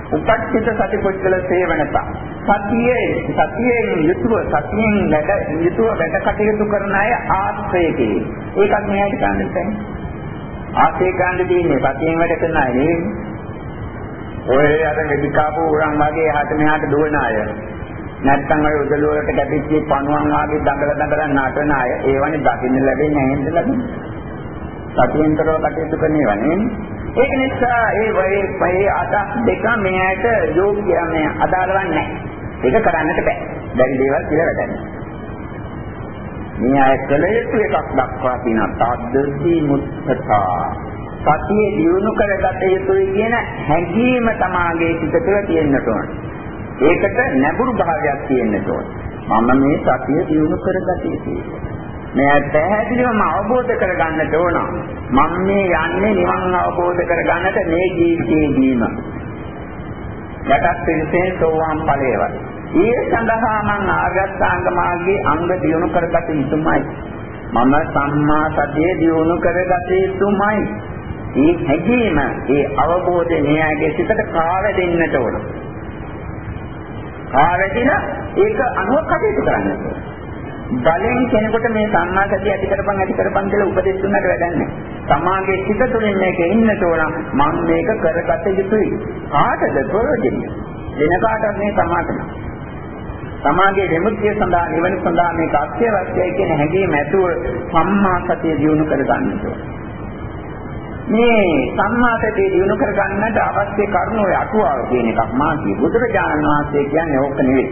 උපක්ෂිත සතිපොච්චල සේවනතා. සතියේ සතියෙන් යුතුව සතියෙන් වැඩ යුතුව වැඩ කටයුතු කරන අය ආශ්‍රයකේ. ඒකත් මෙයාට ගන්න බෑ. ආශ්‍රය ගන්න දෙන්නේ සතියෙන් වැඩ කරන අය නෙවෙයි. ඔය අර වෙදිකාපු උරන් වගේ එහාට මෙහාට දුවන අය. නැත්තම් ඔය උදළු වලට ගැටිච්ච පණුවන් වගේ දඟල දඟල නටන අය ඒවනේ දකින්න ලැබෙන්නේ නැහැ නේද ලැබෙන්නේ. සතියෙන්තරව කටයුතු කරන ඒවා නෙවෙයි. ඒක නිසා ඒ වගේ මේ අදහස් දෙක මෙයාට යෝග්‍ය මේ අදාළවන්නේ නැහැ. ඒක කරන්නට බෑ. බැරි දේවල් කියලා වැඩන්නේ. මේ අය කළ යුතු එකක් දක්වා තියෙනවා. තද්දසි මුත්තතා. සතිය දියුණු කරගත යුතුයි කියන හැඟීම තමාගේ සිත තුළ තියෙන්නට ඕන. ඒකට නැඹුරු භාවයක් තියෙන්නට ඕන. මම මේ සතිය දියුණු කරගත යුතුයි. මේ පැහැදිලිවම අවබෝධ කරගන්නට ඕන. මම මේ යන්නේ නිවන් අවබෝධ කරගන්නට මේ ජීවිතයේදීම. යටත් පිළිසෙන් සෝවාන් ඵලයේවත්. ඒ සඳහා මම ආර්යසංග මාර්ගයේ අංග දියුණු කරගත යුතුමයි. මම සම්මා සතිය දියුණු කරගත යුතුමයි. මේ හැඟීම, ඒ අවබෝධය මෙයාගේ සිතට කාවැදෙන්නට ඕන. කාවැදින ඒක අනුව කටයුතු කරන්න ඕන. බලෙන් කෙනෙකුට මේ සම්මාසතිය ඇති කරපන් ඇති කරපන් කියලා උපදෙස් දුන්නට වැඩක් නැහැ. සමාගයේ සිත තුළින් මේක ඉන්න තෝරන මම මේක කරගත යුතුයි. කාටද ප්‍රයෝජනෙ? වෙන කාටවත් මේ සමාතන. සමාගයේ විමුක්තිය සඳහා නිවන සඳහා මේක අත්‍යවශ්‍යයි කියන හැඟීම ඇතුව සම්මාසතිය දියුණු කරගන්න මේ සම්මාසතිය දියුණු කරගන්නට අවශ්‍ය කරුණු ඔය අටුවාව කියන එකක් මා කිය. බුදුරජාණන් වහන්සේ කියන්නේ ඕක නෙවෙයි.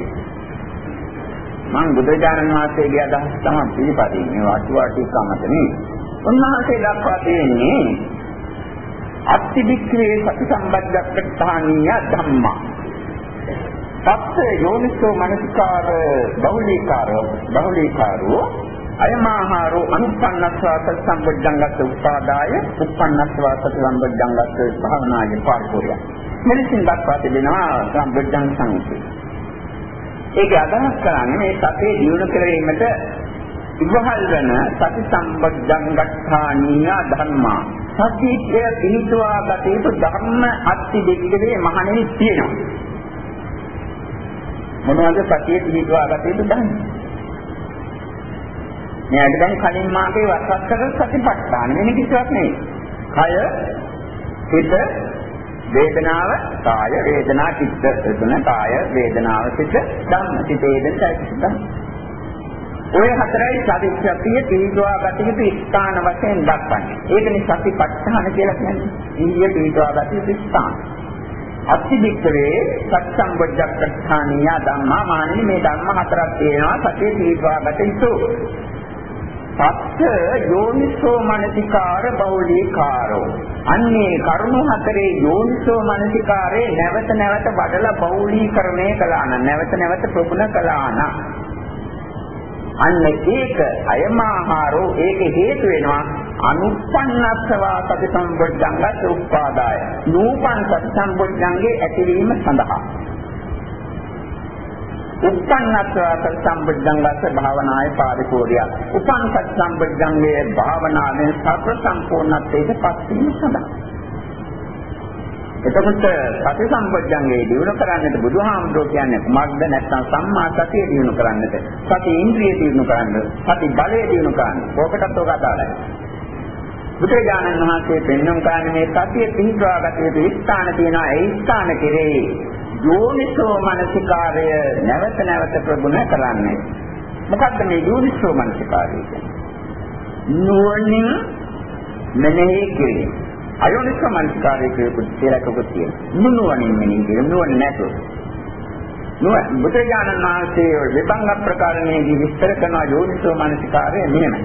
මම බුදුරජාණන් වහන්සේගේ අදහස් තමයි පිළිපදින්නේ මේ වස්තුවාටි කමතනේ. උන්වහන්සේ දක්වා තියෙන්නේ අත්තිබික්ඛවේ සති සම්බද්ධක්ඛානීය ධම්මා. තත් යෝනිසෝ මනසිකාර බහුලීකාර බහුලීකාරෝ අයමාහාරෝ අනුපන්නස්වාස සම්බුද්ධංගස්ස උපාදාය උපන්නස්වාස සම්බුද්ධංගස්ස භාවනායේ පාරිපූර්ය. මෙලෙසින් දක්වා තිබෙනවා සම්බුද්ධං සංකේ. ඒක අදහස් කරන්නේ මේ සතිය දියුණු කිරීමට ඉවහල් වෙන සති සම්බද්ධංගඨානීය ධර්මා. සතිය පිහිටුවා ගත යුතු ධර්ම අත්ති දෙකේ මහණෙනි තියෙනවා. මොනවද සතිය පිහිටුවා ගත යුතු ධර්ම? මෙයාට දැන් කලින් මාගේ වස්සක් කර සතිපට්ඨාන වෙන කිසිවක් නෙවෙයි. කය හිත වේදනාව කාය වේදනා චිත්ත එතන කාය වේදනාව චිත්ත ධම්ම චිත්ත වේදන චෛතසික ධම්ම ඔය හතරයි සතිපට්ඨිය තීජවා ගත යුතු ස්ථාන වශයෙන් දක්වන්නේ. ඒකනේ සතිපට්ඨාන කියලා කියන්නේ. ඊයේ තීජවා ගත යුතු ස්ථාන. අත්තිදික්කවේ සත්සම්බොජ්ජක්ඛානිය ධම්මා මානෙ මේ ධම්ම හතරක් තියෙනවා. සතිය තීජවා ගත යුතු. සත්‍ය යෝනිසෝ මනසිකාර බෞලීකාරෝ. අන්නේ කරුණු හතරේ යෝනිසෝ මනසිකාරේ නැවත නැවත බඩලා බෞලීකරණය කළා නම් නැවත නැවත ප්‍රගුණ කළා නම් අන්න ඒක අයමාහාරෝ. ඒක හේතු වෙනවා අනුපන්නස්සවා සති සම්බොද්ධංගත් උපාදාය නූපන් සති සම්බොද්ධංගේ ඇතිවීම සඳහා උපන්නත්වාස සම්බුද්ධංගස භාවනායේ පාරිපූර්ණය. උපන්සත් සම්බුද්ධංගයේ භාවනාවෙන් සත්‍ය සම්පූර්ණත්වයට පත් වීම සඳහා. එතකොට සති සම්බුද්ධංගේ දිනු කරන්නට බුදුහාමුදුරුවෝ කියන්නේ කුමක්ද නැත්නම් සම්මා සතිය දිනු කරන්නට. සති ඉන්ද්‍රිය දිනු කරන්න, සති බලය දිනු කරන්න. ඕකටත් ඕක අදාළයි. බුදුරජාණන් වහන්සේ පෙන්වන කාරණේ මේ සතිය පිහිටවා ගත යුතු ස්ථාන තියෙනවා. ඒ ස්ථාන කෙරෙහි යෝනිසෝ මනසිකාරය නැවත නැවත ප්‍රගුණ කරන්නේ. මොකක්ද මේ යෝනිසෝ මනසිකාරය කියන්නේ? නුවණින් මෙනෙහි කිරීම. අයෝනිසෝ මනසිකාරය කියලා කවුද කියන්නේ? නුවණින් මෙනෙහි කිරීම නුවණ නැතුව. නුවණ බුදුරජාණන් වහන්සේ විභංග ප්‍රකාරණයේදී විස්තර කරන යෝනිසෝ මනසිකාරය මෙහෙමයි.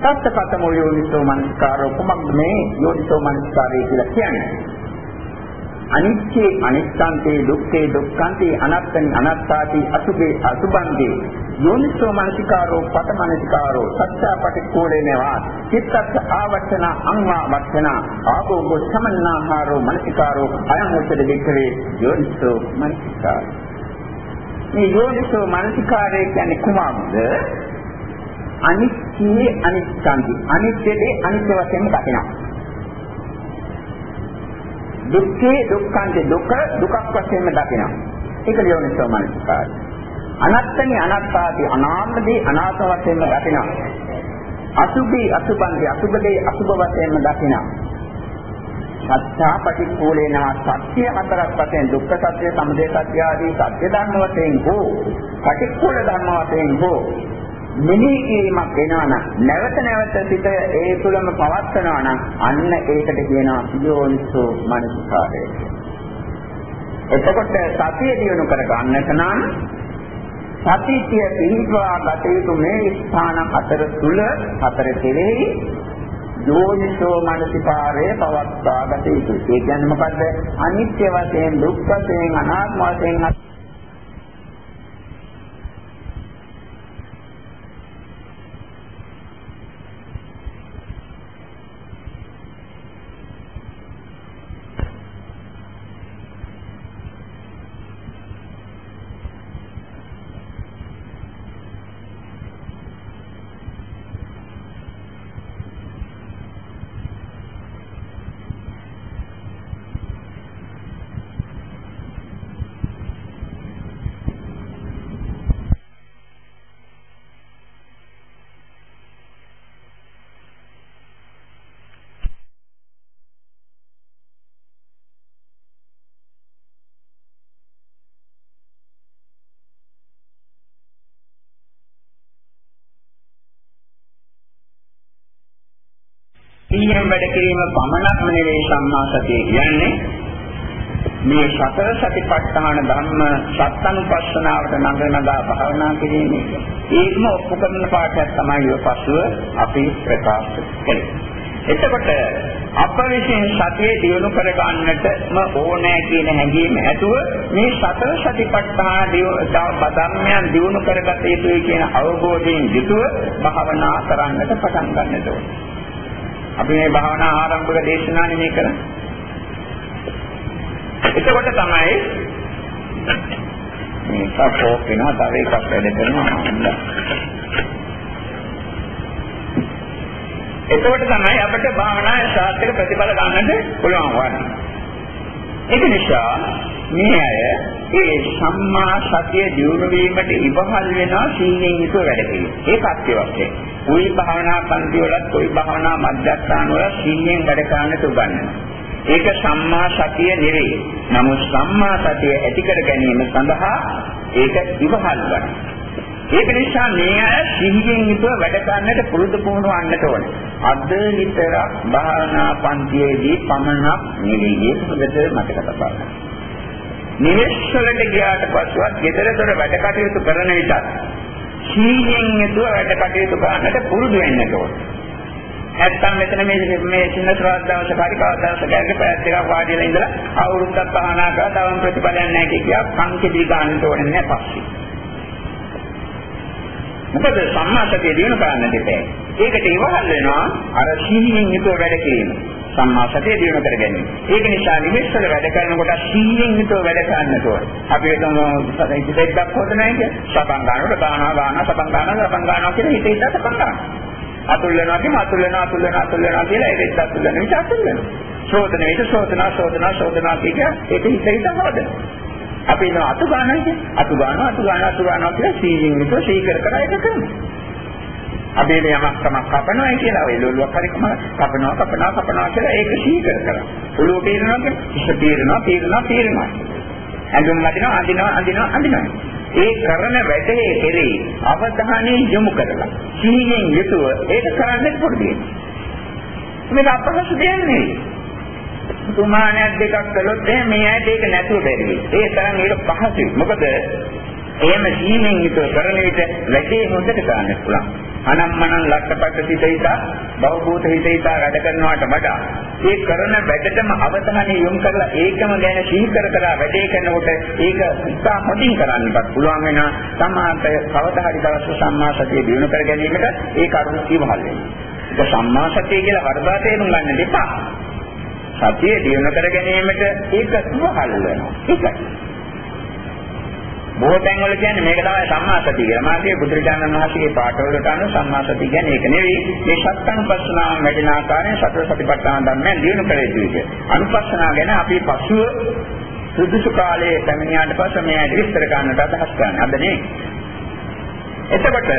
සත්‍යපතම යෝනිසෝ මනසිකාරය කොමක්ද මේ යෝනිසෝ මනසිකාරය කියලා කියන්නේ? අනිත්‍ය අනිත්‍යන්තේ දුක්ඛේ දුක්ඛන්තේ අනත්තං අනත්තාති අසුභේ අසුභන්තේ. යෝනිසෝ මනසිකාරෝ පතමනසිකාරෝ සත්‍යපටික්ඛෝලේනවා චිත්තස්ස ආවර්තන අංවා වර්තන ආභෝග සමන්නාහාරෝ මනසිකාරෝ අයං උච්චද දෙක්කේ යෝනිසෝ මනසිකාරෝ මේ යෝනිසෝ මනසිකාරය කියන්නේ කුමක්ද? අනිත්‍යයේ අනිත්‍යන්ති අනිත්‍යයේ අනිත්‍ය වශයෙන්ම දකිනවා දුක්ඛේ දුක්ඛන්ති දුක දුකක් වශයෙන්ම දකිනවා ඒක යෝනිසෝ මනසිකාරය අනත්තනි අනත්තාදී අනාත්මදී අනාත්ම වශයෙන්ම දකිනවා. අසුභී අසුභන්ති අසුභදී අසුභ වශයෙන්ම දකිනවා. සත්‍යා පටික්ඛෝලේන සත්‍ය හතරක් වශයෙන් දුක්ඛ සත්‍ය, සමුදය සත්‍ය ආදී සත්‍ය ධර්ම වශයෙන් හෝ පටික්ඛෝල ධර්ම වශයෙන් හෝ මෙහි කිරීමක් වෙනවා නම් නැවත නැවත සිත ඒ තුළම පවත්නවා නම් අන්න ඒකට කියනවා යෝනිසෝ මනසිකාරය. එතකොට සතිය දිනු කර ගන්නට නම් සතිය පිළිපවා ගත යුතු මේ ස්ථාන හතර තුල හතර කෙරෙහි යෝනිසෝ මනසිකාරයේ පවත්වා ගත යුතුයි. ඒ කියන්නේ මොකද්ද? අනිත්‍ය වශයෙන්, දුක් වශයෙන්, අනාත්ම වශයෙන් සීයෙන් වැඩ කිරීම පමණක්ම නෙවෙයි සම්මා සතිය කියන්නේ මේ සතර සතිපට්ඨාන ධර්ම සත්‍යනුපස්සනාවට නඟනගා භාවනා කිරීම ඒකම ඔප්පු කරන පාඩයක් තමයි ඔය පසුව අපි ප්‍රකාශ කළේ. එතකොට අප විසින් සතියේ දියුණු කර ගන්නටම ඕනෑ කියන හැඟීම ඇතුව මේ සතර සතිපට්ඨාන ධර්මයන් දියුණු කරගත යුතුයි කියන අවබෝධයෙන් යුතුව භාවනා කරන්නට පටන් ගන්නට ඕනේ. අපි මේ භාවනා ආරම්භක දේශනානේ මේ කරන්නේ. එතකොට තමයි මේ සපෝ වෙනවා තව එකක් වැඩ කරනවා. එතකොට තමයි අපිට භාවනාවේ සාර්ථක ප්‍රතිඵල ගන්නට පුළුවන් වන්නේ. ඒක නිසා මේ අය ඒ සම්මා සතිය දියුණු වීමට ඉවහල් වෙනවා සීලෙන් යුතුව වැඩ කිරීම. ඒකත් ඒ වශයෙන්. ওই භාවනා පන්ති වලත් ওই භාවනා මධ්‍යස්ථාන වල සීලෙන් වැඩ කරන්නට උගන්වනවා. ඒක සම්මා සතිය නෙවෙයි. නමුත් සම්මා සතිය ඇති කර ගැනීම සඳහා ඒක ඉවහල් වෙනවා. ඒක නිසා මේ අය සිහියෙන් යුතුව වැඩ කරන්නට පුරුදු පුහුණු වන්නට ඕනේ. අද නිතර භාවනා පන්තියේදී පමණක් නෙවෙයි. ඒක හොඳට මතක තබා ගන්න. නිවෙස් වලට ගියාට පස්සෙවත් ගෙදරතොර වැඩ කටයුතු කරන විට සිහියෙන් යුතුව වැඩ කටයුතු කරන්නට පුරුදු වෙන්න ඕනේ. නැත්තම් මෙතන මේ මේ සින්න ශ්‍රාද්ධ දවස කාරිකා දවස ගැන පැයක් දෙකක් වාඩිලා ඉඳලා අවුරුද්දක් පහනා කරලා තවම ප්‍රතිඵලයක් නැහැ කියා කංකෙදී ගන්න ඕනේ නැහැ පස්සේ. මොකද සම්මාසතිය දිනු කරන්න දෙපේ. ඒකට ඉවහල් වෙනවා අර සීහියෙන් යුතුව වැඩ කිරීම. සම්මා සතිය දිනු කර ගැනීම. ඒක නිසා නිමෙස්සල වැඩ කරනකොට සීහියෙන් යුතුව වැඩ කරන්න ඕන. අපි හිතමු දෙකක් හොදනයි කිය. සබන් ගන්නකොට බානවා බානවා සබන් ගන්නවා සබන් ගන්නවා කියලා හිත හිත සබන් ගන්නවා. අතුල් වෙනවා කියම අතුල් වෙනවා අතුල් වෙනවා අතුල් වෙනවා කියලා ඒක අතුල් වෙන විදිහ අතුල් වෙනවා. ශෝධන විදිහ ශෝධනා ශෝධනා ශෝධනා කිය ඒක හිත හිත හොදනවා. අපි එන අතු ගන්නයි කියන්නේ. අතු ගන්නවා අතු ගන්නවා අතු ගන්නවා කියලා සීලින් විතර සීකර කර ඒක කරනවා. අපි මේ යමක් තමක් කපනවා කියලා ඔය ලොලුවක් හරි කම කපනවා කපනවා කපනවා කියලා ඒක සීකර කරා. ඔළුව පීරනවා කියන්නේ ඉෂ පීරනවා පීරනවා පීරනවා. ඇඳුම් අදිනවා අදිනවා අදිනවා අදිනවා. ඒ කරන වැඩේ කෙරෙහි අවධානය යොමු කරලා සීයෙන් යුතුව ඒක කරන්න පුරුදු වෙනවා. මේක අපහසු දෙයක් නෙවෙයි. ප්‍රමාණයක් දෙකක් කළොත් එහෙනම් මේ ඇයිද ඒක නැතුව බැරි. ඒ තරම් ඒක පහසුයි. මොකද එහෙම සීමෙන් යුතුව කරන විට වැඩේ හොඳට ගන්න පුළුවන්. අනම්මනම් ලක්ෂපත් සිතිත බෞද්ධ හිතිත වැඩ කරනවට වඩා ඒ කරන වැඩටම අවධානය යොමු කරලා ඒකම ගැන සිහි කර කර වැඩේ කරනකොට ඒක ඉතා හොඳින් කරන්නත් පුළුවන් වෙනවා. සමාන්ත කවදා හරි දවස් සම්මා සතිය දිනු කර ගැනීමට ඒ කරුණ ඉවහල් වෙනවා. ඒක සම්මා සතිය කියලා වර්ධා තේරුම් ගන්න දෙපා. සතිය දිනු කර ගැනීමට ඒක ඉවහල් වෙනවා. ඒකයි. බොහෝ තැන්වල කියන්නේ මේක තමයි සම්මා සතිය කියලා. මාගේ බුදුරජාණන් වහන්සේගේ පාඨවලට අනුව සම්මා සතිය කියන්නේ ඒක නෙවෙයි. මේ සත්‍යනුපස්සනාව වැඩින ආකාරයෙන් සතර සතිපට්ඨාන ධර්මයන් දිනු කර යුතුයි. අනුපස්සනාව ගැන අපි පසුව සුදුසු කාලයේ පැමිණියාට පස්සේ මේ විස්තර ගන්නට අදහස් ගන්න. අද නේ එතකොට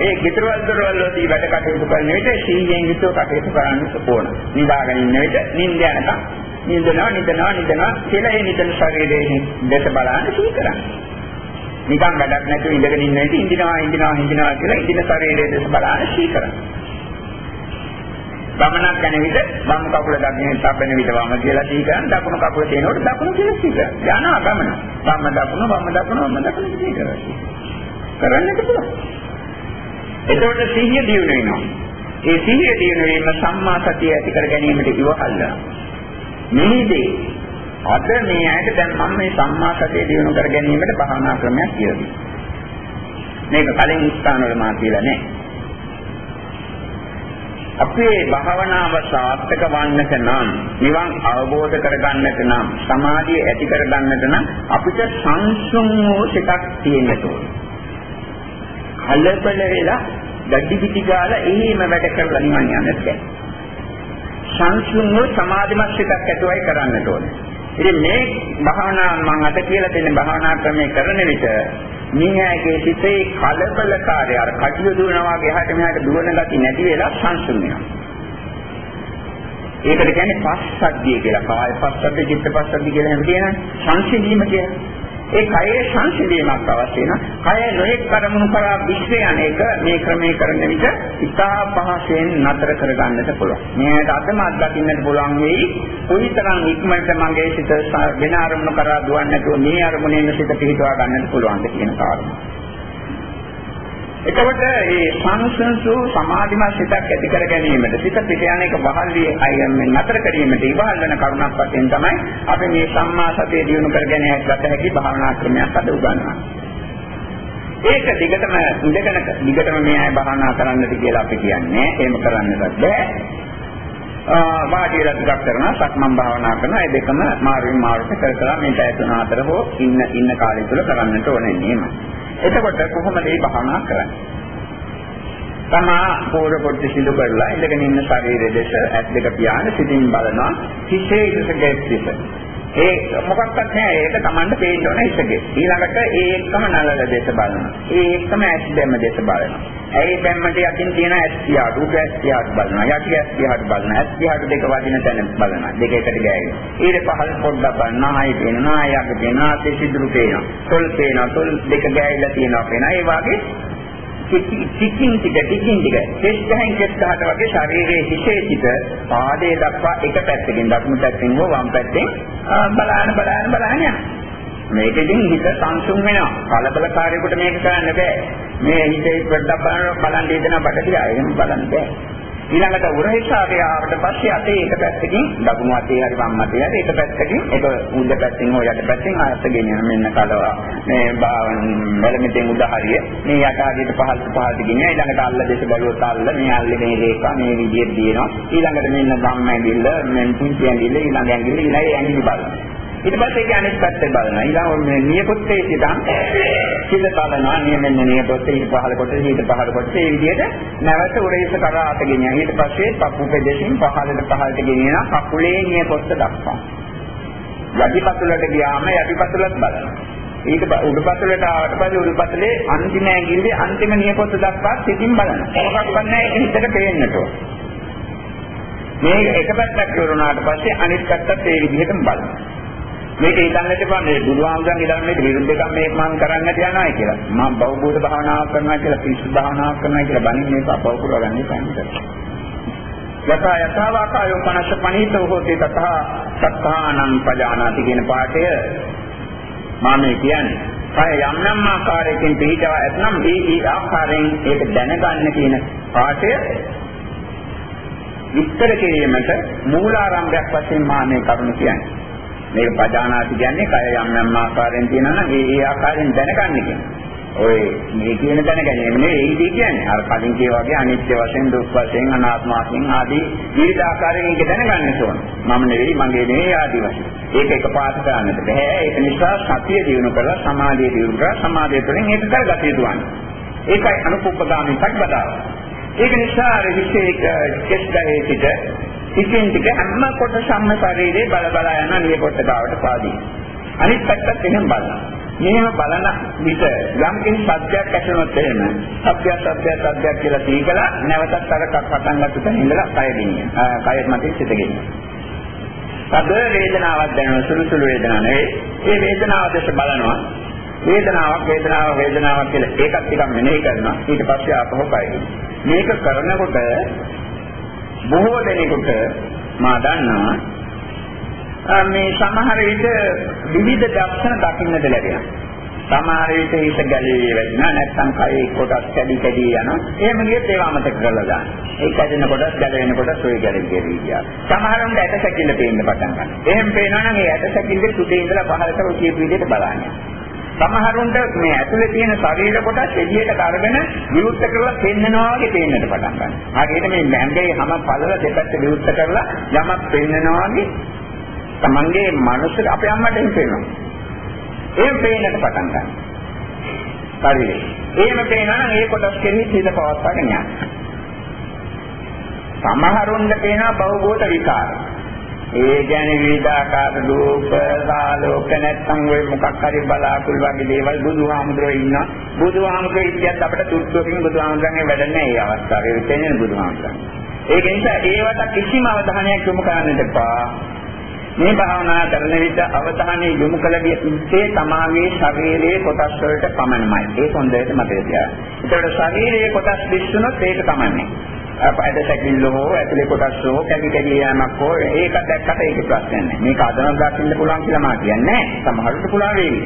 ඒ ගිතරවල දොරවලදී වැඩ කටයුතු කරන විට සීයෙන් යුතුව කටයුතු කරන්න ඕන. නිදාගෙන ඉන්න විට නිින්ද යනකම් නිදනවා නිදනවා නිදනවා කියලා ඒ නිදන ශරීරයේ දැස බලන්න සිහි කරන්නේ. නිකන් වැඩක් නැතුව ඉඳගෙන ඉන්න ඉඳි ඉඳිනවා ඉඳිනවා ඉඳිනවා කියලා ඉඳින ශරීරයේ දැස බලන්න සිහි කරන්නේ. ගමනක් යන විට වම් කකුල දකුණේ තබන විට වම කියලා සිහි කරන් දකුණු කකුල තියෙනකොට දකුණු කියලා සිහි කරන්. යනවා ගමන. වම් දකුණු වම් දකුණු වම් දකුණු සිහි කරන්නේ. කරන්නට පුළුවන්. එතකොට සිහිය දියුණු වෙනවා. ඒ සිහිය දියුණු වීම සම්මා සතිය ඇති කර ගැනීමට ඉවහල්ලා. මෙහිදී අද මේ ඇයිට දැන් මම මේ සම්මා සතිය දිනු කර ගැනීමට භාවනා ක්‍රමයක් කියලා මේක කලින් ස්ථානවල මා කියලා නෑ. අපේ භාවනාව සාර්ථක වන්නට නම් නිවන් අවබෝධ කරගන්නට නම් සමාධිය ඇති කරගන්නට නම් අපිට සංසුන් වූ එකක් තියෙන්න ඕනේ. කලබල වෙලා දැඩි පිටි ගාලා එහෙම වැඩ කරලා නිවන් යන්නත් බැහැ. සංසුන්ව සමාධිමත් සිතක් ඇතුවයි කරන්නට ඕනේ. ඉතින් මේ භාවනා මම අද කියලා දෙන භාවනා ක්‍රමයේ කරන විට මීහාගේ සිතේ කලබලකාරය අර කටිය දුවනවා වගේ එහාට මෙහාට දුවන ගති නැති වෙලා සංසුන් වෙනවා. ඒකට කියන්නේ පස්සද්ධිය කියලා. කාය පස්සද්ධිය, චිත්ත පස්සද්ධිය කියලා හැම කියන සංසිඳීම කියන්නේ. ඒ කයේ සංසිඳීමක් අවශ්‍ය වෙනවා. කය නොඑක් කරමුණු කරා විශ්ව යන එක මේ ක්‍රමයේ කරන විට ඉතා පහසෙන් නතර කරගන්නට පුළුවන්. මේකට අතම අත්දකින්නට පුළුවන් වෙයි. කොයිතරම් ඉක්මනට මගේ සිත වෙන අරමුණු කරා දුවන්නේ නැතුව මේ අරමුණේම සිත පිහිටවා ගන්නට පුළුවන්ද කියන කාරණා. එතකොට මේ සංසන්සු සමාධිමත් සිතක් ඇති කර ගැනීමට සිත පිට යන එක වහල්ලි අයියෙන් නතර කිරීමට ඉවහල් වෙන කරුණක් වශයෙන් තමයි අපි මේ සම්මා සතිය දිනු කර ගැනීමට ගත හැකි භාවනා ක්‍රමයක් අද උගන්වනවා. ඒක දිගටම ඉඳගෙන දිගටම මේ අය භාවනා කරන්නද කියලා අපි කියන්නේ එහෙම කරන්නවත් බෑ. වාඩි වෙලා ටිකක් කරනවා සක්මන් භාවනා කරනවා ඒ දෙකම මාරුවෙන් මාරුට කර කර මේ පැය තුන හතර හෝ ඉන්න ඉන්න කාලය තුල කරන්නට ඕනේ නේම. එතකොට කොහොමද මේ භාවනා කරන්නේ? තමා පොර පොඩ්ඩ සිදු කරලා ඉඳගෙන ඉන්න ශරීරයේ දේශ ඇස් දෙක පියාගෙන සිටින් බලනවා හිසේ ඉසකෙත් දිස. ඒ මොකක්වත් නැහැ ඒක Tamanට පේන්න ඕන හිසකේ. ඊළඟට ඒ එක්කම නලල දේශ බලනවා. ඒ එක්කම ඇස් දැම්ම දේශ බලනවා. ඇයි දැම්මට යටින් තියෙන ඇස් පියාට උඩ ඇස් පියාට බලනවා. යටි ඇස් පියාට බලනවා. ඇස් පියාට දෙක වදින තැන බලනවා. දෙක එකට ගෑවෙන. ඊට පහළ පොඩ්ඩක් බලනවා. ආයි පේනවා. ආයක පේනවා. ආසේ සිදුරු පේනවා. තොල් පේනවා. තොල් දෙක ගෑවිලා තියෙනවා පේනවා. ඒ වගේ ටිකින් ටික ටිකින් ටික කෙස් ගහෙන් කෙස් ගහට වගේ ශරීරයේ හිසේ සිට පාදයේ දක්වා එක පැත්තකින් දකුණු පැත්තෙන් හෝ වම් පැත්තෙන් බලාන බලාන බලාන යනවා. මේකෙන් හිත සංසුන් වෙනවා. කලබලකාරයෙකුට මේක කරන්න බෑ. මේ හිතේ පොඩ්ඩක් බලන බලන් ඉඳන බඩටිය එහෙම බලන්න බෑ. ඊළඟට උරහිසාවේ ආවට පස්සේ අතේ එක පැත්තකින් දකුණු අතේ හරි වම් අතේ හරි එක පැත්තකින් ඒක උඩ පැත්තෙන් හෝ යට පැත්තෙන් ආයත ගෙනියන මෙන්න කලවා. මේ බැලමිටෙන් උඩ හරිය. මේ යට හරියට පහළට පහළට ගෙනියන. ඊළඟට අල්ල දෙස බැලුවොත් අල්ල මේ අල්ලේ මේ රේඛා මේ විදියට දිනනවා. ඊළඟට මෙන්න ධම්ම ඇඟිල්ල මෙන් පුංචි ඇඟිල්ල ඊළඟ ඇඟිල්ල ඊළඟ ඇඟිලි බලනවා ඊට පස්සේ ඒක අනිත් පැත්ත බලනවා. ඊළඟ මේ නියපොත්තේ සිටන් සිත බලනවා. නියමෙන්න නියපොත්තේ ඊට පහළ කොට ඊට පහළ කොට ඒ විදිහට නැවත උරේස කරා අත ගෙනියන. ඊට පස්සේ පපු පෙදෙසින් පහළට පහළට ගෙනියන කකුලේ නියපොත්ත දක්වා. යටිපතුලට ගියාම යටිපතුලත් බලනවා. ඊට උඩුපතුලට ආවට පස්සේ උඩුපතුලේ අන්තිම ඇඟිල්ලේ අන්තිම නියපොත්ත දක්වා සිතින් බලනවා. මොකක්වත් නැහැ හිතට පේන්නට ඕන. මේ එක පැත්තක් කරුණාට පස්සේ අනිත් පැත්තත් ඒ විදිහටම බලනවා. මේක හිතන්නට එපා මේ බුදුහාමුදුරන් ඉඳන් මේක විරුද්ධ එකක් මේක මම කරන්නට යනවා කියලා. මම බෞද්ධ භාවනාවක් කරනවා කියලා පිස්සු භාවනාවක් කරනවා කියලා බණින් මේක අපව පුරවගන්නේ නැහැ. යථා යථාවාකායෝ පනස්ස පණීතෝ හෝති තථා සත්තානං පජානාති කියන පාඩය මම කියන්නේ කය යම් යම් ආකාරයකින් පිළිදව ඇතනම් ඒ ඒ ආකාරයෙන් ඒක දැනගන්න කියන පාඩය විස්තර කිරීමට මූලාරම්භයක් වශයෙන් මා මේ කරුණ කියන්නේ. මේක පදානාති කියන්නේ කය යම් යම් ආකාරයෙන් තියෙනවා නම් ඒ ඒ ආකාරයෙන් දැනගන්න කියන්නේ. ඔය මේ කියන දැන ගැනීම නෙවෙයි ඒකදී කියන්නේ. අර කලින් කිය වගේ අනිත්‍ය වශයෙන් දුක් වශයෙන් අනාත්ම වශයෙන් ආදී විවිධ ආකාරයෙන් ඒක දැනගන්න ඕන. මම නෙවෙයි මගේ නෙවෙයි ආදී වශයෙන්. ඒක එකපාරට කරන්නට බෑ. ඒක නිසා සතිය දිනු කරලා සමාධිය දිනු කරලා සමාධිය තුළින් ඒක කරගත යුතුවන්නේ. ඒකයි අනුපුප්පගාමී ප්‍රතිපදාව. ඒක නිසා අර විශේෂ කෙස් ගහේ සිට ටිකෙන් ටික හැම කොටසක්ම ශරීරේ බල බල යන නියපොත්ත ගාවට පාදී. අනිත් පැත්තත් එහෙම බලනවා. මෙහෙම බලන විට යම් කිසි සත්‍යයක් ඇතිවෙනොත් එහෙම සත්‍ය සත්‍ය සත්‍ය කියලා තීකලා නැවතත් අර පටන් ගන්නත් ඉඳලා කය දෙන්නේ. කයෙත් මතින් සිට ගෙන්නේ. තද වේදනාවක් දැනෙන සුළු සුළු වේදනාවක් නෙවෙයි. ඒ වේදනාව දැස බලනවා. වේදනාවක් වේදනාවක් වේදනාවක් කියලා ඒකත් ටිකක් මෙනෙහි කරනවා. ඊට පස්සේ ආපහු කය. මේක කරනකොට බොහෝ දෙනෙකුට මා දන්නවා මේ සමහර විට විවිධ දර්ශන දකින්නට ලැබෙනවා. සමහර විට හිත ගැලී වෙනවා නැත්නම් කයේ කොටස් කැඩි කැඩි යනවා. එහෙම ගියත් ඒව අමතක කරලා දාන්න. ඒ කැඩෙන කොටස් ගැලවෙන කොටස් ඔය ගැලී ගැලී ගියා. සමහරුන්ට ඇට සැකිල්ල පේන්න පටන් ගන්නවා. එහෙම පේනවා නම් ඒ ඇට සැකිල්ල සුදේ ඉඳලා පහළට ඔය කියපු විදිහට බලන්නේ. සමහරුන්ට මේ ඇතුලේ තියෙන ශරීර කොටස් එළියට අරගෙන විවුර්ත කරලා පෙන්නනවා වගේ පේන්නට පටන් ගන්නවා. හරියට මේ මැංගේ හැම පළල දෙපැත්ත විවුර්ත කරලා යමක් පෙන්නනවා වගේ තමන්ගේ මනස අපේ අම්මට හිතෙනවා. එහෙම පේන්නට පටන් ගන්නවා. හරිද? එහෙම පේනවා නම් ඒ කොටස් කෙරෙහි හිත පවත්වාගෙන යන්න. සමහරුන්ට පේනවා බහුබෝධ විකාර. ඒ කියන්නේ විවිධාකාර රූප, සාලෝක නැත්නම් ඔය මොකක් හරි බලාකුළු වගේ දේවල් බුදුහාමුදුරුවෝ ඉන්නවා. බුදුහාමුදුරුවෝ ඉතියත් අපිට තුත්තුකින් බුදුහාමුදුරන්ගේ වැඩ නැහැ මේ අවස්ථාවේ. ඒ කියන්නේ බුදුහාමුදුරන්. ඒක නිසා ඒවට කිසිම අවධානයක් යොමු කරන්නට එපා. මේ භාවනා කරන විට අවධානය යොමු කළ යුත්තේ තමාගේ ශරීරයේ කොටස් වලට පමණයි. ඒක හොඳට මතක තියාගන්න. ඒතකොට ශරීරයේ කොටස් දිස්සුනොත් ඒක තමයි. අපහද සැකිල්ල හෝ ඇතුලේ කොටස් හෝ කැටි කැටි යෑමක් හෝ ඒක දැක්කට ඒක ප්‍රශ්නයක් නැහැ. මේක අදනම් දකින්න පුළුවන් කියලා මා කියන්නේ නැහැ. සමහරවිට පුළුවන් වෙයි.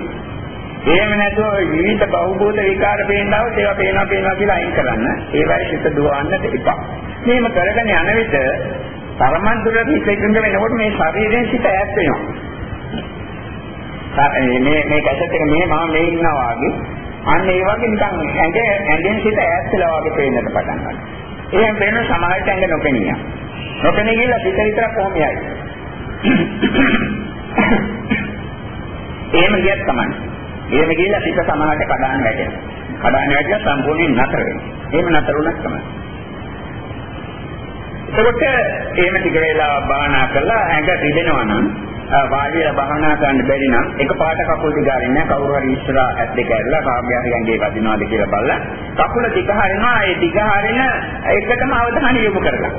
එහෙම නැතුව විවිධ බහුබෝධ විකාර පේනවොත් ඒවා පේනවා පේනවා කියලා අයින් කරන්න. ඒවයි සිත දුවන්නට එපා. මේව කරගෙන යන විට තරමන් දුරට හිත එකඟ වෙනකොට මේ ශරීරයෙන් සිත ඈත් වෙනවා. මේ මේ කැසට් එක මේ මම මේ ඉන්නවා වගේ අන්න ඒ වගේ නිකන් ඇඟ ඇඟෙන් සිත ඈත් වෙලා වගේ පේන්නට පටන් ගන්නවා. එහෙම වෙන සමාජයට ඇඟ නොපෙනිය. නොපෙනී ගිහලා සිත විතර කොහොමයි. එහෙම ගියත් තමයි. එහෙම ගිහලා සිත සමාජයට කඩාන වැටෙනවා. කඩාන වැටිලා සම්පූර්ණයෙන් නතර වෙනවා. එහෙම නතර වුණත් තමයි. එතකොට එහෙම ටික වෙලා භාවනා කරලා ඇඟ රිදෙනවා නම් වාඩිලා භාවනා කරන්න බැරි නම් එකපාරට කකුල් දිග අරින්න කවුරු හරි ඉස්සරහා ඇස් දෙක ඇරලා කාගේ හරි ඇඟේ වදිනවාද කියලා බලලා කකුල දිග හරිනවා ඒ දිග හරින එකටම අවධානය යොමු කරගන්න.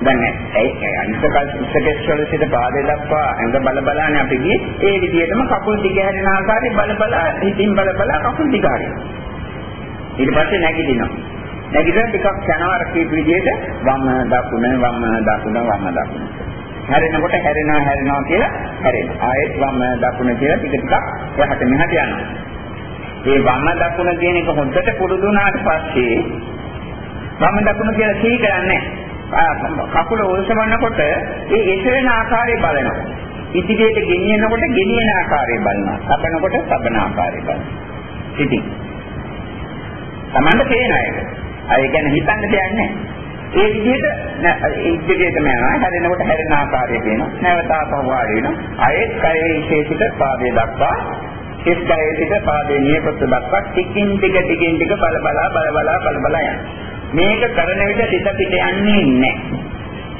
දැන් ඒ අනිත්කල් ඉස්සකෙස්වල සිට පාදේ දක්වා ඇඟ බල බලානේ අපි ගියේ ඒ විදිහටම කකුල් දිග හැරෙන ආකාරයෙන් බල බලා හිතින් බල බලා කකුල් දිග හරිනවා. ඊට පස්සේ නැගිටිනවා. නැගිටින ටිකක් යනවා අර කීප විදිහට වම් දකුණ වම් දකුණ වම් දකුණ. හැරෙනකොට හැරෙනවා හැරෙනවා කියලා හැරෙනවා. ආයෙත් වම් දකුණ කියලා ටික ටිකක් එහාට මෙහාට යනවා. මේ වම් දකුණ කියන එක හොඳට පුරුදු වුණාට පස්සේ වම් දකුණ කියලා සිහි කරන්නේ කකුල ඔසවනකොට ඒ එසවෙන ආකාරය බලනවා. ඉදිරියට ගෙනියනකොට ගෙනියන ආකාරය බලනවා. සබනකොට සබන ආකාරය බලනවා. ඉතින් Tamanda පේන අය. අය ගැන හිතන්න දෙයක් නැහැ. ඒ විදිහට ඉදිරියටම යනවා. හැරෙනකොට හැරෙන ආකාරය පේනවා. නැවත ආපහු වාඩි වෙනවා. අයෙත් කයේ විශේෂිත පාදයේ දක්වා හිස් කයේ සිට පාදයේ නියපොත්ත දක්වා ටිකින් ටික ටිකින් ටික බල බලා බල බලා බල බලා යනවා. මේක කරන විට සිත පිට යන්නේ නැහැ.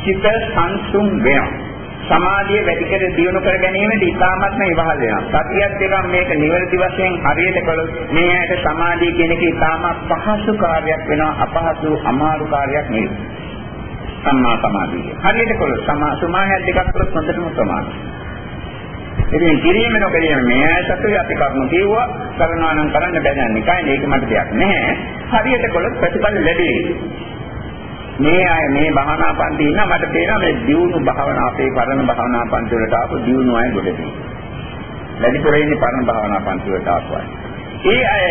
සිත සංසුන් වෙනවා. සමාධිය වැඩි කර දියුණු කර ගැනීමට ඉතාමත්ම ඉවහල් වෙනවා. සතියක් දෙකක් මේක නිවැරදි වශයෙන් හරියට කළොත් මේ ඇයට සමාධිය කියන එක ඉතාම පහසු කාර්යයක් වෙනවා අපහසු අමාරු කාර්යයක් නෙවෙයි. සම්මා සමාධිය. හරියට කළොත් සමා සමාහයක් දෙකක් කළොත් හොඳටම සමානයි. ඉතින් කිරීම නොකිරීම මේ ඇසතුයි අපි කරුණු කිව්වා කරනවා නම් කරන්න බැහැ නිකයි මේක මට දෙයක් නැහැ. හරියට කළොත් ප්‍රතිඵල ලැබෙයි. මේ අය මේ භාවනා පන්ති ඉන්න මට තේරෙනවා මේ දියුණු භාවනා අපේ පරණ භාවනා පන්ති වලට ආපු දියුණු අය ගොඩදී. වැඩිපුර ඉන්නේ පරණ භාවනා පන්ති වලට ආපු අය. ඒ අය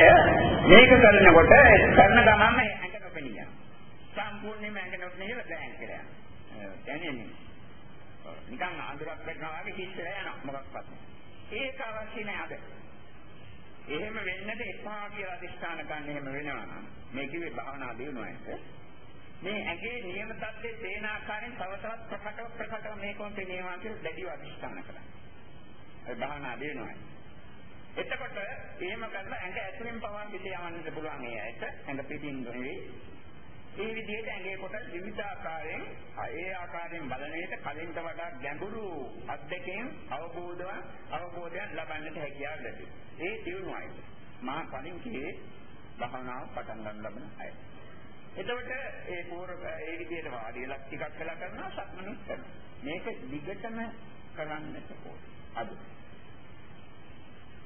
මේක කරනකොට කරන ගමන්ම ඇඟ නොපෙනී යනවා. සම්පූර්ණයෙන්ම ඇඟ නොපෙනී දැන් කියලා. දැනෙන්නේ. නිකන් අඳුරක් වැටෙනවා වගේ කිස්සලා යනවා මොකක්වත්. ඒක අවශ්‍ය නෑ අද. එහෙම වෙන්නට එපා කියලා අධිෂ්ඨාන ගන්න එහෙම වෙනවා නම් මේ කිව්වේ භාවනා දිනුවාට මේ ඇගේ නියම தත්ත්වයේ තේන ආකාරයෙන් තව තවත් ප්‍රකටව ප්‍රකටව මේකම පෙනේවා කියලා දැඩිව අධිෂ්ඨාන කරා. ඒ භාවනා දිනුවා. එතකොට එහෙම කරලා ඇඟ ඇතුලෙන් පවන් පිට යවන්නත් පුළුවන් ඒ ඇයට ඇඟ පිටින් නෙවෙයි ඒ විදිහට ඇඟේ කොට විවිධ ආකාරයෙන් ඒ ආකාරයෙන් බලන විට කලින්ට වඩා ගැඹුරු අත්දැකීම් අවබෝධව අවබෝධයන් ලබන්නට හැකියාව ලැබේ. ඒ දිනුවයි. මා කලින් කියේ භාවනාව පටන් ගන්න ලබන අය. එතකොට ඒ පූර්ව ඒ විදිහට වාඩිලා ටිකක් වෙලා කරනවා සක්මනුත් කරනවා. මේක දිගටම කරන්නට ඕන. අද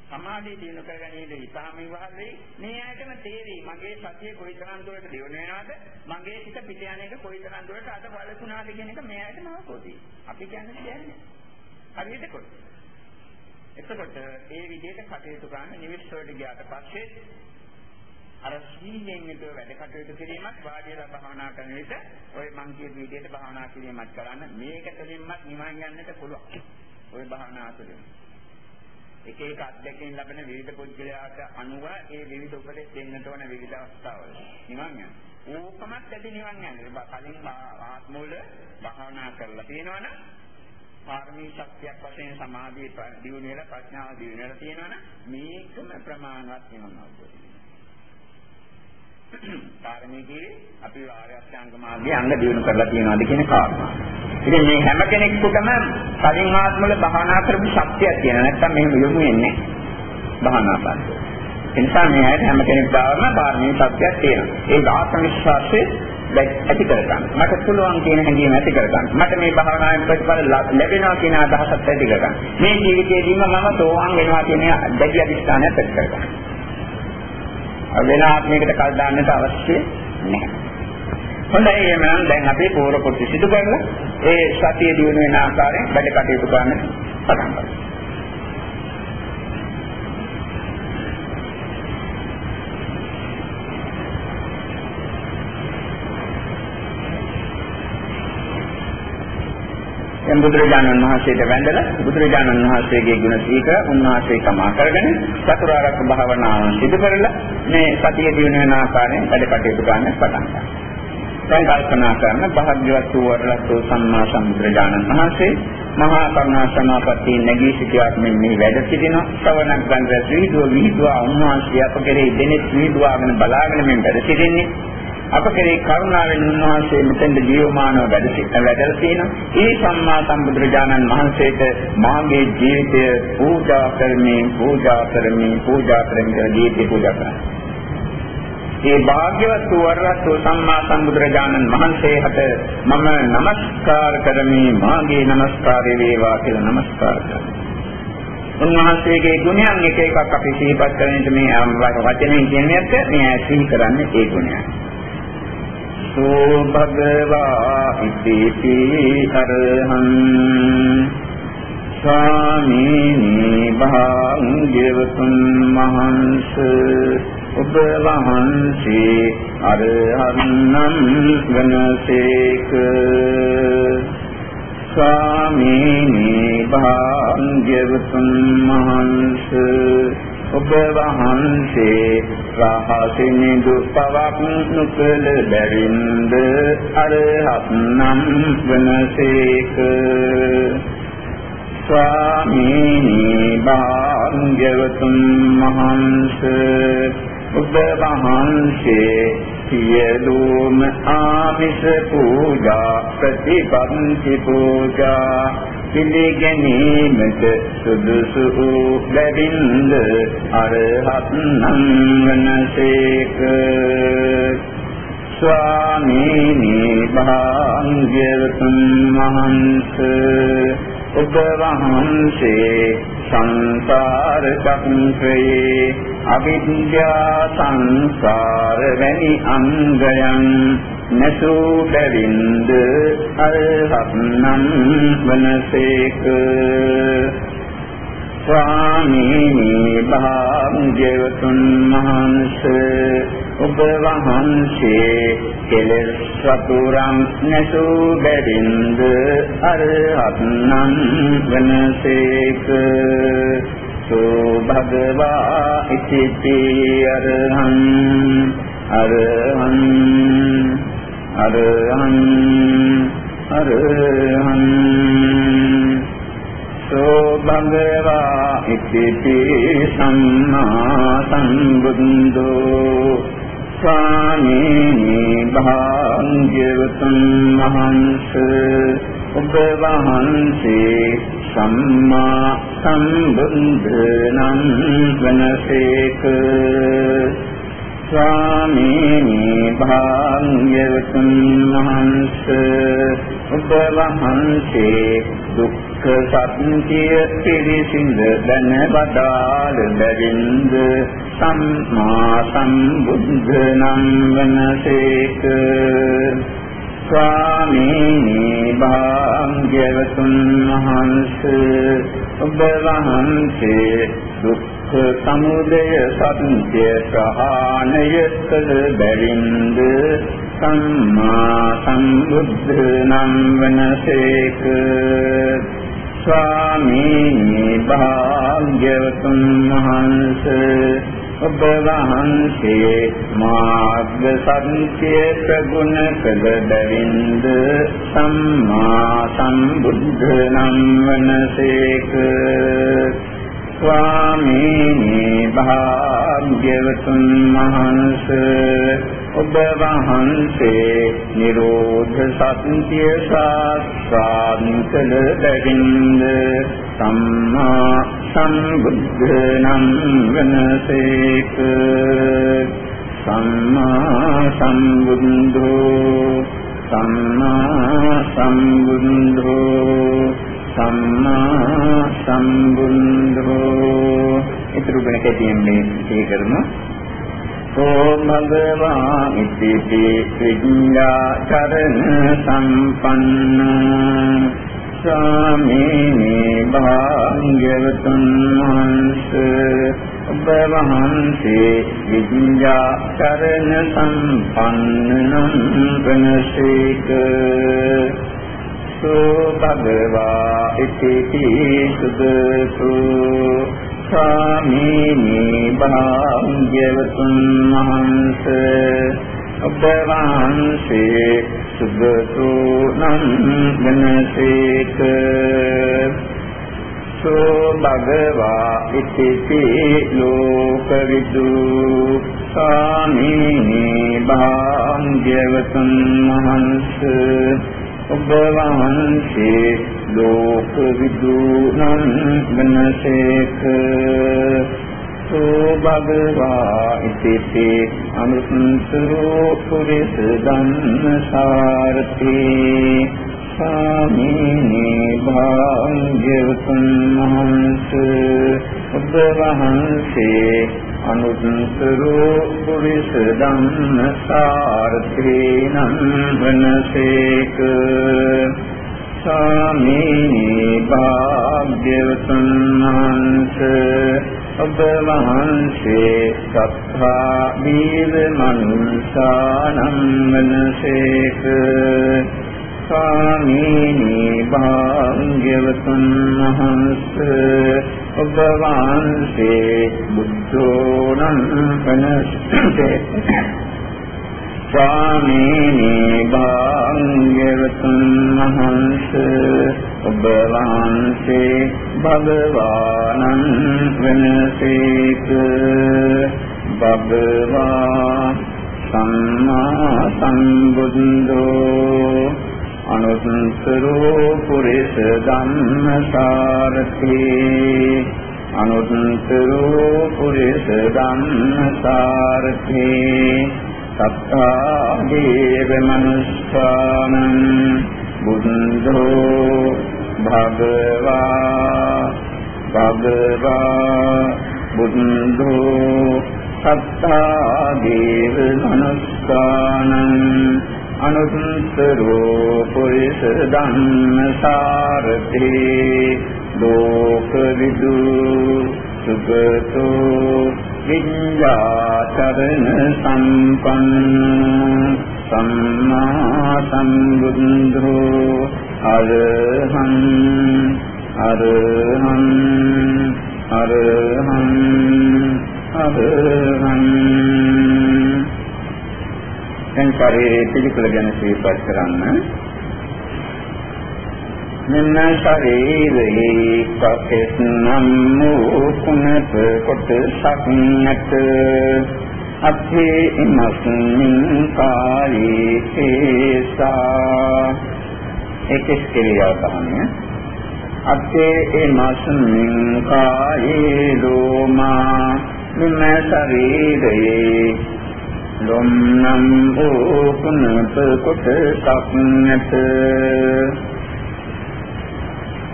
සමාධිය දිනු කරගන්නේ ඉතාම විවහල් වෙයි. මේ ඇයිටම තේරෙයි මගේ සතිය කොයිතරම් දුරට දියුණු වෙනවද? මගේ හිත පිට යන එක කොයිතරම් දුරට අද වලසුණාද කියන එක මේ ඇයිටම අවබෝධයි. අපි කියන්නේ කියන්නේ. හරියට කොට. එතකොට ඒ විදිහට කටයුතු කරන නිවිස් වලට ගියාට පස්සේ අර සීලෙන් යුතුව වැඩ කටයුතු කිරීමත් වාඩිලා භාවනා කරන විට ওই මං කියන විදිහට භාවනා කිරීමත් කරන්න මේක තුළින්මත් නිවන් යන්නට පුළුවන්. ওই භාවනා තුළින්. එක එක අත්දැකීම් ලැබෙන විවිධ පුද්ගලයාට අනුව ඒ විවිධ උපදෙස් දෙන්නට ඕන විවිධ අවස්ථාවල නිවන් යන. ඕකමත් ඇති නිවන් යන්නේ. කලින් ආත්මවල භාවනා කරලා තියෙනවනම් පාරමී ශක්තියක් වශයෙන් සමාධිය දියුණු වෙලා ප්‍රඥාව දියුණු වෙලා තියෙනවනම් මේකම ප්‍රමාණවත් නිවන් අවබෝධය. පාරමී කියේ අපි ආර්ය අෂ්ටාංග මාර්ගයේ අංග දියුණු කරලා තියෙනවාද කියන කාරණා. ඉතින් මේ හැම කෙනෙකුටම කලින් ආත්මවල භාවනා කරපු ශක්තියක් තියෙන නැත්නම් මෙහෙම යොමු වෙන්නේ භාවනා කරන්නේ. ඒ නිසා මේ ඇයි හැම කෙනෙක් ගාවම පාරමී ශක්තියක් තියෙනවා. ඒ ආත්ම විශ්වාසයේ ඇති කරගන්න. මට පුළුවන් කියන හැඟීම ඇති කරගන්න. මට මේ භාවනාවෙන් ප්‍රතිඵල ලැබෙනවා කියන අදහසත් ඇති කරගන්න. මේ ජීවිතයේදීම මම සෝවාන් වෙනවා කියන දැඩි අධිෂ්ඨානයක් ඇති කරගන්න. වෙන ආත්මයකට කල් දාන්නට අවශ්‍ය නැහැ. හොඳයි එහෙනම් දැන් අපි පූර්ව කොට සිදු කරලා ඒ සතිය දිනු වෙන ආකාරයෙන් වැඩ කටයුතු කරන්න පටන් ගන්නවා. දැන් බුදුරජාණන් වහන්සේට වැඳලා බුදුරජාණන් වහන්සේගේ ගුණ සීක උන්වහන්සේ කමා කරගෙන චතුරාර්ය භාවනාව සිදු කරලා මේ සතිය දිනන වෙන ආකාරයෙන් වැඩ කටයුතු ගන්න පටන් ගන්නවා. දැන් කල්පනා කරන භාග්‍යවත් වූ වරලතු සම්මා සම්බුදුරජාණන් වහන්සේ මහා කරුණා සමාපatti නැගී සිටියාක් මෙන් මේ වැඩ සිටිනවා. ශ්‍රවණක් ගන්ධ විහිදුව විහිදුව උන්වහන්සේ අප කෙරෙහි දෙනෙත් විහිදුවාගෙන බලාගෙන මෙන් වැඩ සිටින්නේ. අප කෙරේ කරුණාවෙන් උන්වහන්සේ මෙතෙන්ද ජීවමානව වැඩ සිටවලා තියෙනවා. ඒ සම්මා සම්බුදුරජාණන් වහන්සේට මාගේ ජීවිතය පූජා කරමින් පූජා කරමින් පූජා කරමින් ජීවිතය පූජා කරනවා. ඒ භාග්‍යවත් වරහත් සම්මා සම්බුදුරජාණන් වහන්සේ හට මම নমස්කාර කරමි මාගේ নমස්කාරය වේවා කියලා নমස්කාර උන්වහන්සේගේ ගුණයන් එක එකක් අපි සිහිපත් කරන්නට මේ වචනෙන් කියන්නේ මේ සිහි කරන්නේ ඒ ගුණයන්. සෝ භගවා ඉතිපි අරහං ස්වාමීනි භාග්‍යවතුන් මහන්ස ඔබ වහන්සේ අරහන්නම් වනසේක ස්වාමීනි භාග්‍යවතුන් මහන්ස ඔබ වහන්සේ රහසිනි දුප්පවක් නුකල බැරින්ද අරහත් නම් වනසේක. ස්වාමීනි භාග්‍යවතුන් වහන්සේ ඔබ වහන්සේ සියලුම ආමිෂ පූජා ප්‍රතිපන්ති පූජා පිළිගැනීමට සුදුසු වූ බැවින්ද අරහත් නම් වනසේක ස්වාමීනි භාග්‍යවතුන් වහන්සේ ඔබ වහන්සේ සංසාර චක්‍රයේ අවිද්‍යා සංසාර වැනි අංගයන් නැසූ බැවින්ද අරහත් නම් වනසේක ස්වාමීනි භාග්‍යවතුන් වහන්සේ ඔබ වහන්සේ කෙලෙස් සතුරන් නැසූ බැවින්ද අරහත් නම් වනසේක සෝ භගවා ඉතිපි අරහං අරහං අරහං අරහං. සෝ භගවා ඉතිපි සම්මා සම්බුද්ධෝ ස්වාමීනි භාග්‍යවතුන් වහන්සේ ඔබ වහන්සේ සම්මා සම්බුද්ධ නම් වනසේක ස්වාමීනි භාග්‍යවතුන් වහන්සේ ඔබ වහන්සේ දුක්ඛ සත්‍ය පිරිසිඳ දැන වදාළ බැවින්ද සම්මා සම්බුද්ධ නම් වනසේක ස්වාමීනි භාග්‍යවතුන් වහන්සේ ඔබ වහන්සේ දුක්ඛ සමුදය සත්‍ය ප්‍රහාණය කළ බැවින්ද සම්මා සම්බුද්ධ නම් වනසේක ස්වාමීනි භාග්‍යවතුන් වහන්සේ ඔබ වහන්සේ මාර්ග සත්‍ය ප්‍රගුණ කළ බැවින්ද සම්මා සම්බුද්ධ නම් වනසේක ස්වාමීනි භාග්‍යවතුන් වහන්සේ ඔබ වහන්සේ නිරෝධ සත්‍ය සාස්ත්‍රාන් කළ බැවින්ද සම්මා සම්බුද්ධ නම් වනසේක සම්මා සම්බුද්ධෝ සම්මා සම්බුද්ධෝ සම්මා සම්බුද්ධෝ. ඊටු වෙන කැටියෙන් මේ සිහි කරමු සෝ භගවා ඉතිපි විඤ්ඤා චරණ සම්පන්න ස්වාමීනි භාග්‍යවතුන් වහන්සේ ඔබ වහන්සේ විඤ්ඤා චරණ සම්පන්න නම් වෙනසේක සෝ භගවා ඉතිපි සුදසු ස්වාමීනි භාග්‍යවතුන් වහන්සේ. ඔබ වහන්සේ සුගතෝ නම් වෙනසේක සෝ භගවා ඉතිපි ලෝකවිදු. ස්වාමීනි භාග්‍යවතුන් වහන්සේ. ඔබ වහන්සේ ලෝක විදුනං මනසේක සෝ භගවා ඉතිපි අනුසුතරෝ පුරිස ධම්මසාරති සාමීනි භාග්‍යවතුන් වහන්සේ ඔබ වහන්සේ අනුත්තරෝ පුරිස ධම්මසාරති නම් වනසේක. සාමීනි භාග්‍යවතුන් වහන්සේ ඔබ වහන්සේ සත්තා දීව මනුසානම් වනසේක. ස්වාමීනි භාග්‍යවතුන් වහන්සේ ඔබ වහන්සේ බුද්ධෝ නම් වනසේක ස්වාමීනි භාග්‍යවතුන් වහන්සේ ඔබ වහන්සේ භගවානං වෙනසේක භගවා සම්මා සම්බුද්ධෝ අනුත්තරෝ පුරිස ධම්මසාරති අනුත්තරෝ පුරිස ධම්මසාරති සත්තා දේව මනුස්සානං බුද්ධෝ භගවා භගවා බුද්ධෝ සත්තා දේව මනුස්සානං අනුත්තරෝ පුරිස ධම්මසාරති ලෝක විදු සුගතෝ විඤ්ඤාචරණ සම්පන්න සම්මා සම්බුද්ධෝ අරහං අරහං අරහං අරහං දැන් ශරීරයේ පිළිකුල ගැන සිහිපත් කරන්න. මෙන්න ශරීරයේ කපෙස් නම් වූ කුණප කොටසක් නැත. අත්ථේ ඉමස්මින් කායේ තේසා. ඒකස් කියලා තමයි අත්ථේ ඉමස්මින් කායේ ලෝමා. මෙන්න ශරීරයේ ලොම්නම් වූ කුණප කොටසක් නැත.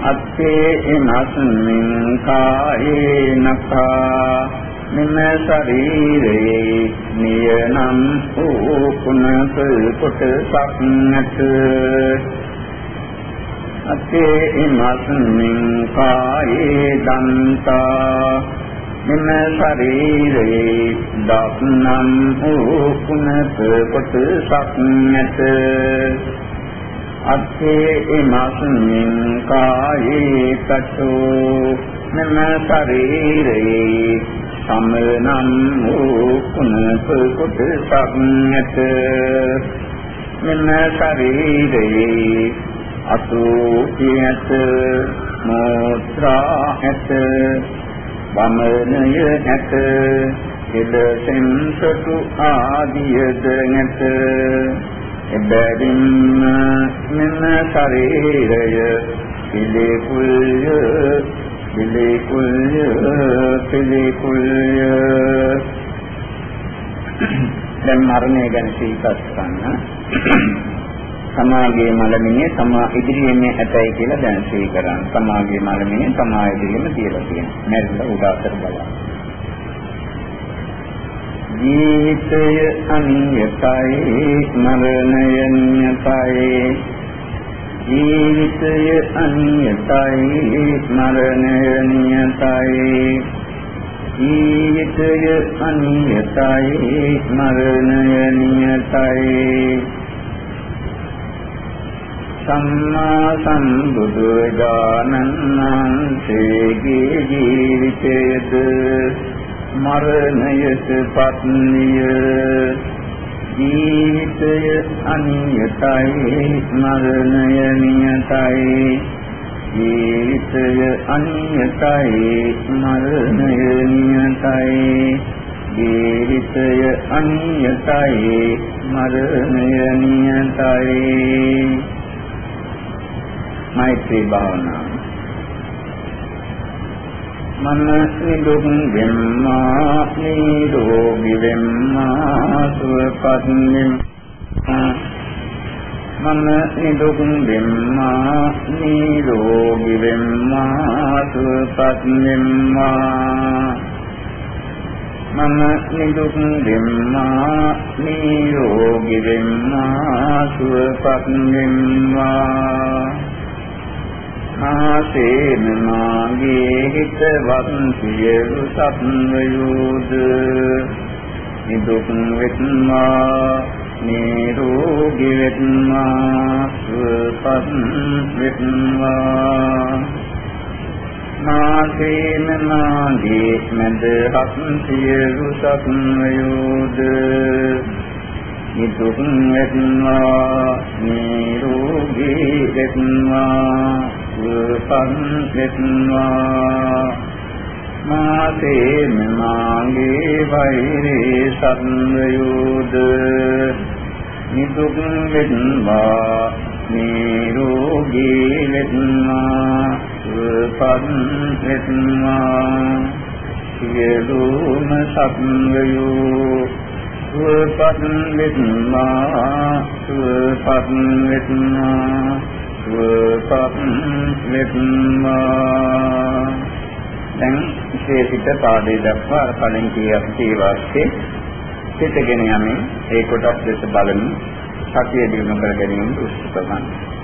අත්තේ එනස්මින් කායේ නඛා මෙම ශරීරයේ නියනම් වූ කුණක කොටසක් නැත. අත්තේ එනස්මින් කායේ දන්තා. මෙම ශරීරයේ දක්නම් වූ කුණක කොටසක් නැත. අත්තේ ඉමස්මින් කායේ තතෝ මෙම ශරීරයේ සමනම් වූ කුණක කොටසක් නැත. මෙම ශරීරයේ අසෝකියත මෝත්‍රා ඇත. වමනය ඇත එදසෙන් සතු ආදියද නැත. එබැවින්ම මෙම ශරීරය පිළිකුල්ය පිළිකුල්ය පිළිකුල්ය දැන් මරණය ගැන සිහිපත් කරන්න. සමාගයේ මලමිණිය තමා ඉදිරියෙන් ඇතයි කියලා දැන් සිහි කරන්න. සමාගයේ මලමිණිය තමා ඉදිරියෙම තියලා තියෙනවා. මැරිලා උදාසර බලන්න. ජීවිතය අනියතයි මරණය නියතයි ජීවිතය අනියතයි මරණය නියතයි ජීවිතය අනියතයි මරණය නියතයි සම්මා සම්බුදු දානන්නාන්සේගේ ජීවිතයද මරණයට පත්නිය ජීවිතය අනියතයි මරණය නියතයි. ජීවිතය අනියතයි මරණය නියතයි. ජීවිතය අනියතයි මරණය නියතයි. මෛත්‍රී භාවනාව. මම නිදුක් වෙම්මා නිරෝගී වෙම්මා සුවපත් වෙම්මා මම නිදුක් වෙම්මා නිරෝගී වෙම්මා සුවපත් වෙම්මා මම නිදුක් වෙම්මා නිරෝගී වෙම්මා සුවපත් වෙම්මා ආසේන මාගේ හිතවත් සියලු සත්වයෝද? නිදුක් වෙත්මා නිරෝගී වෙත්මා සුවපත් වෙත්මා. මාසේන මාගේ මැදහත් සියලු සත්වයෝද? නිදුක් වෙත්මා නිරෝගී වෙත්මා. සුවපත් වෙත්වා මාතේ මාගේ වෛරේ සත්වයෝද? නිදුක් වෙත්වා නිරෝගී වෙත්වා සුවපත් වෙත්වා සියලුම සත්වයෝ සුවපත් වෙත්වා සුවපත් වෙත්වා සුවපත් වෙත්මා දැන් විශේෂිත පාදේ දක්වා අර කලින් කිය වාක්‍යයේ සිතගෙන යමින් ඒ කොටස් දෙස බලමින් සතිය දිනු කර ගැනීම උත්සාහ කරනවා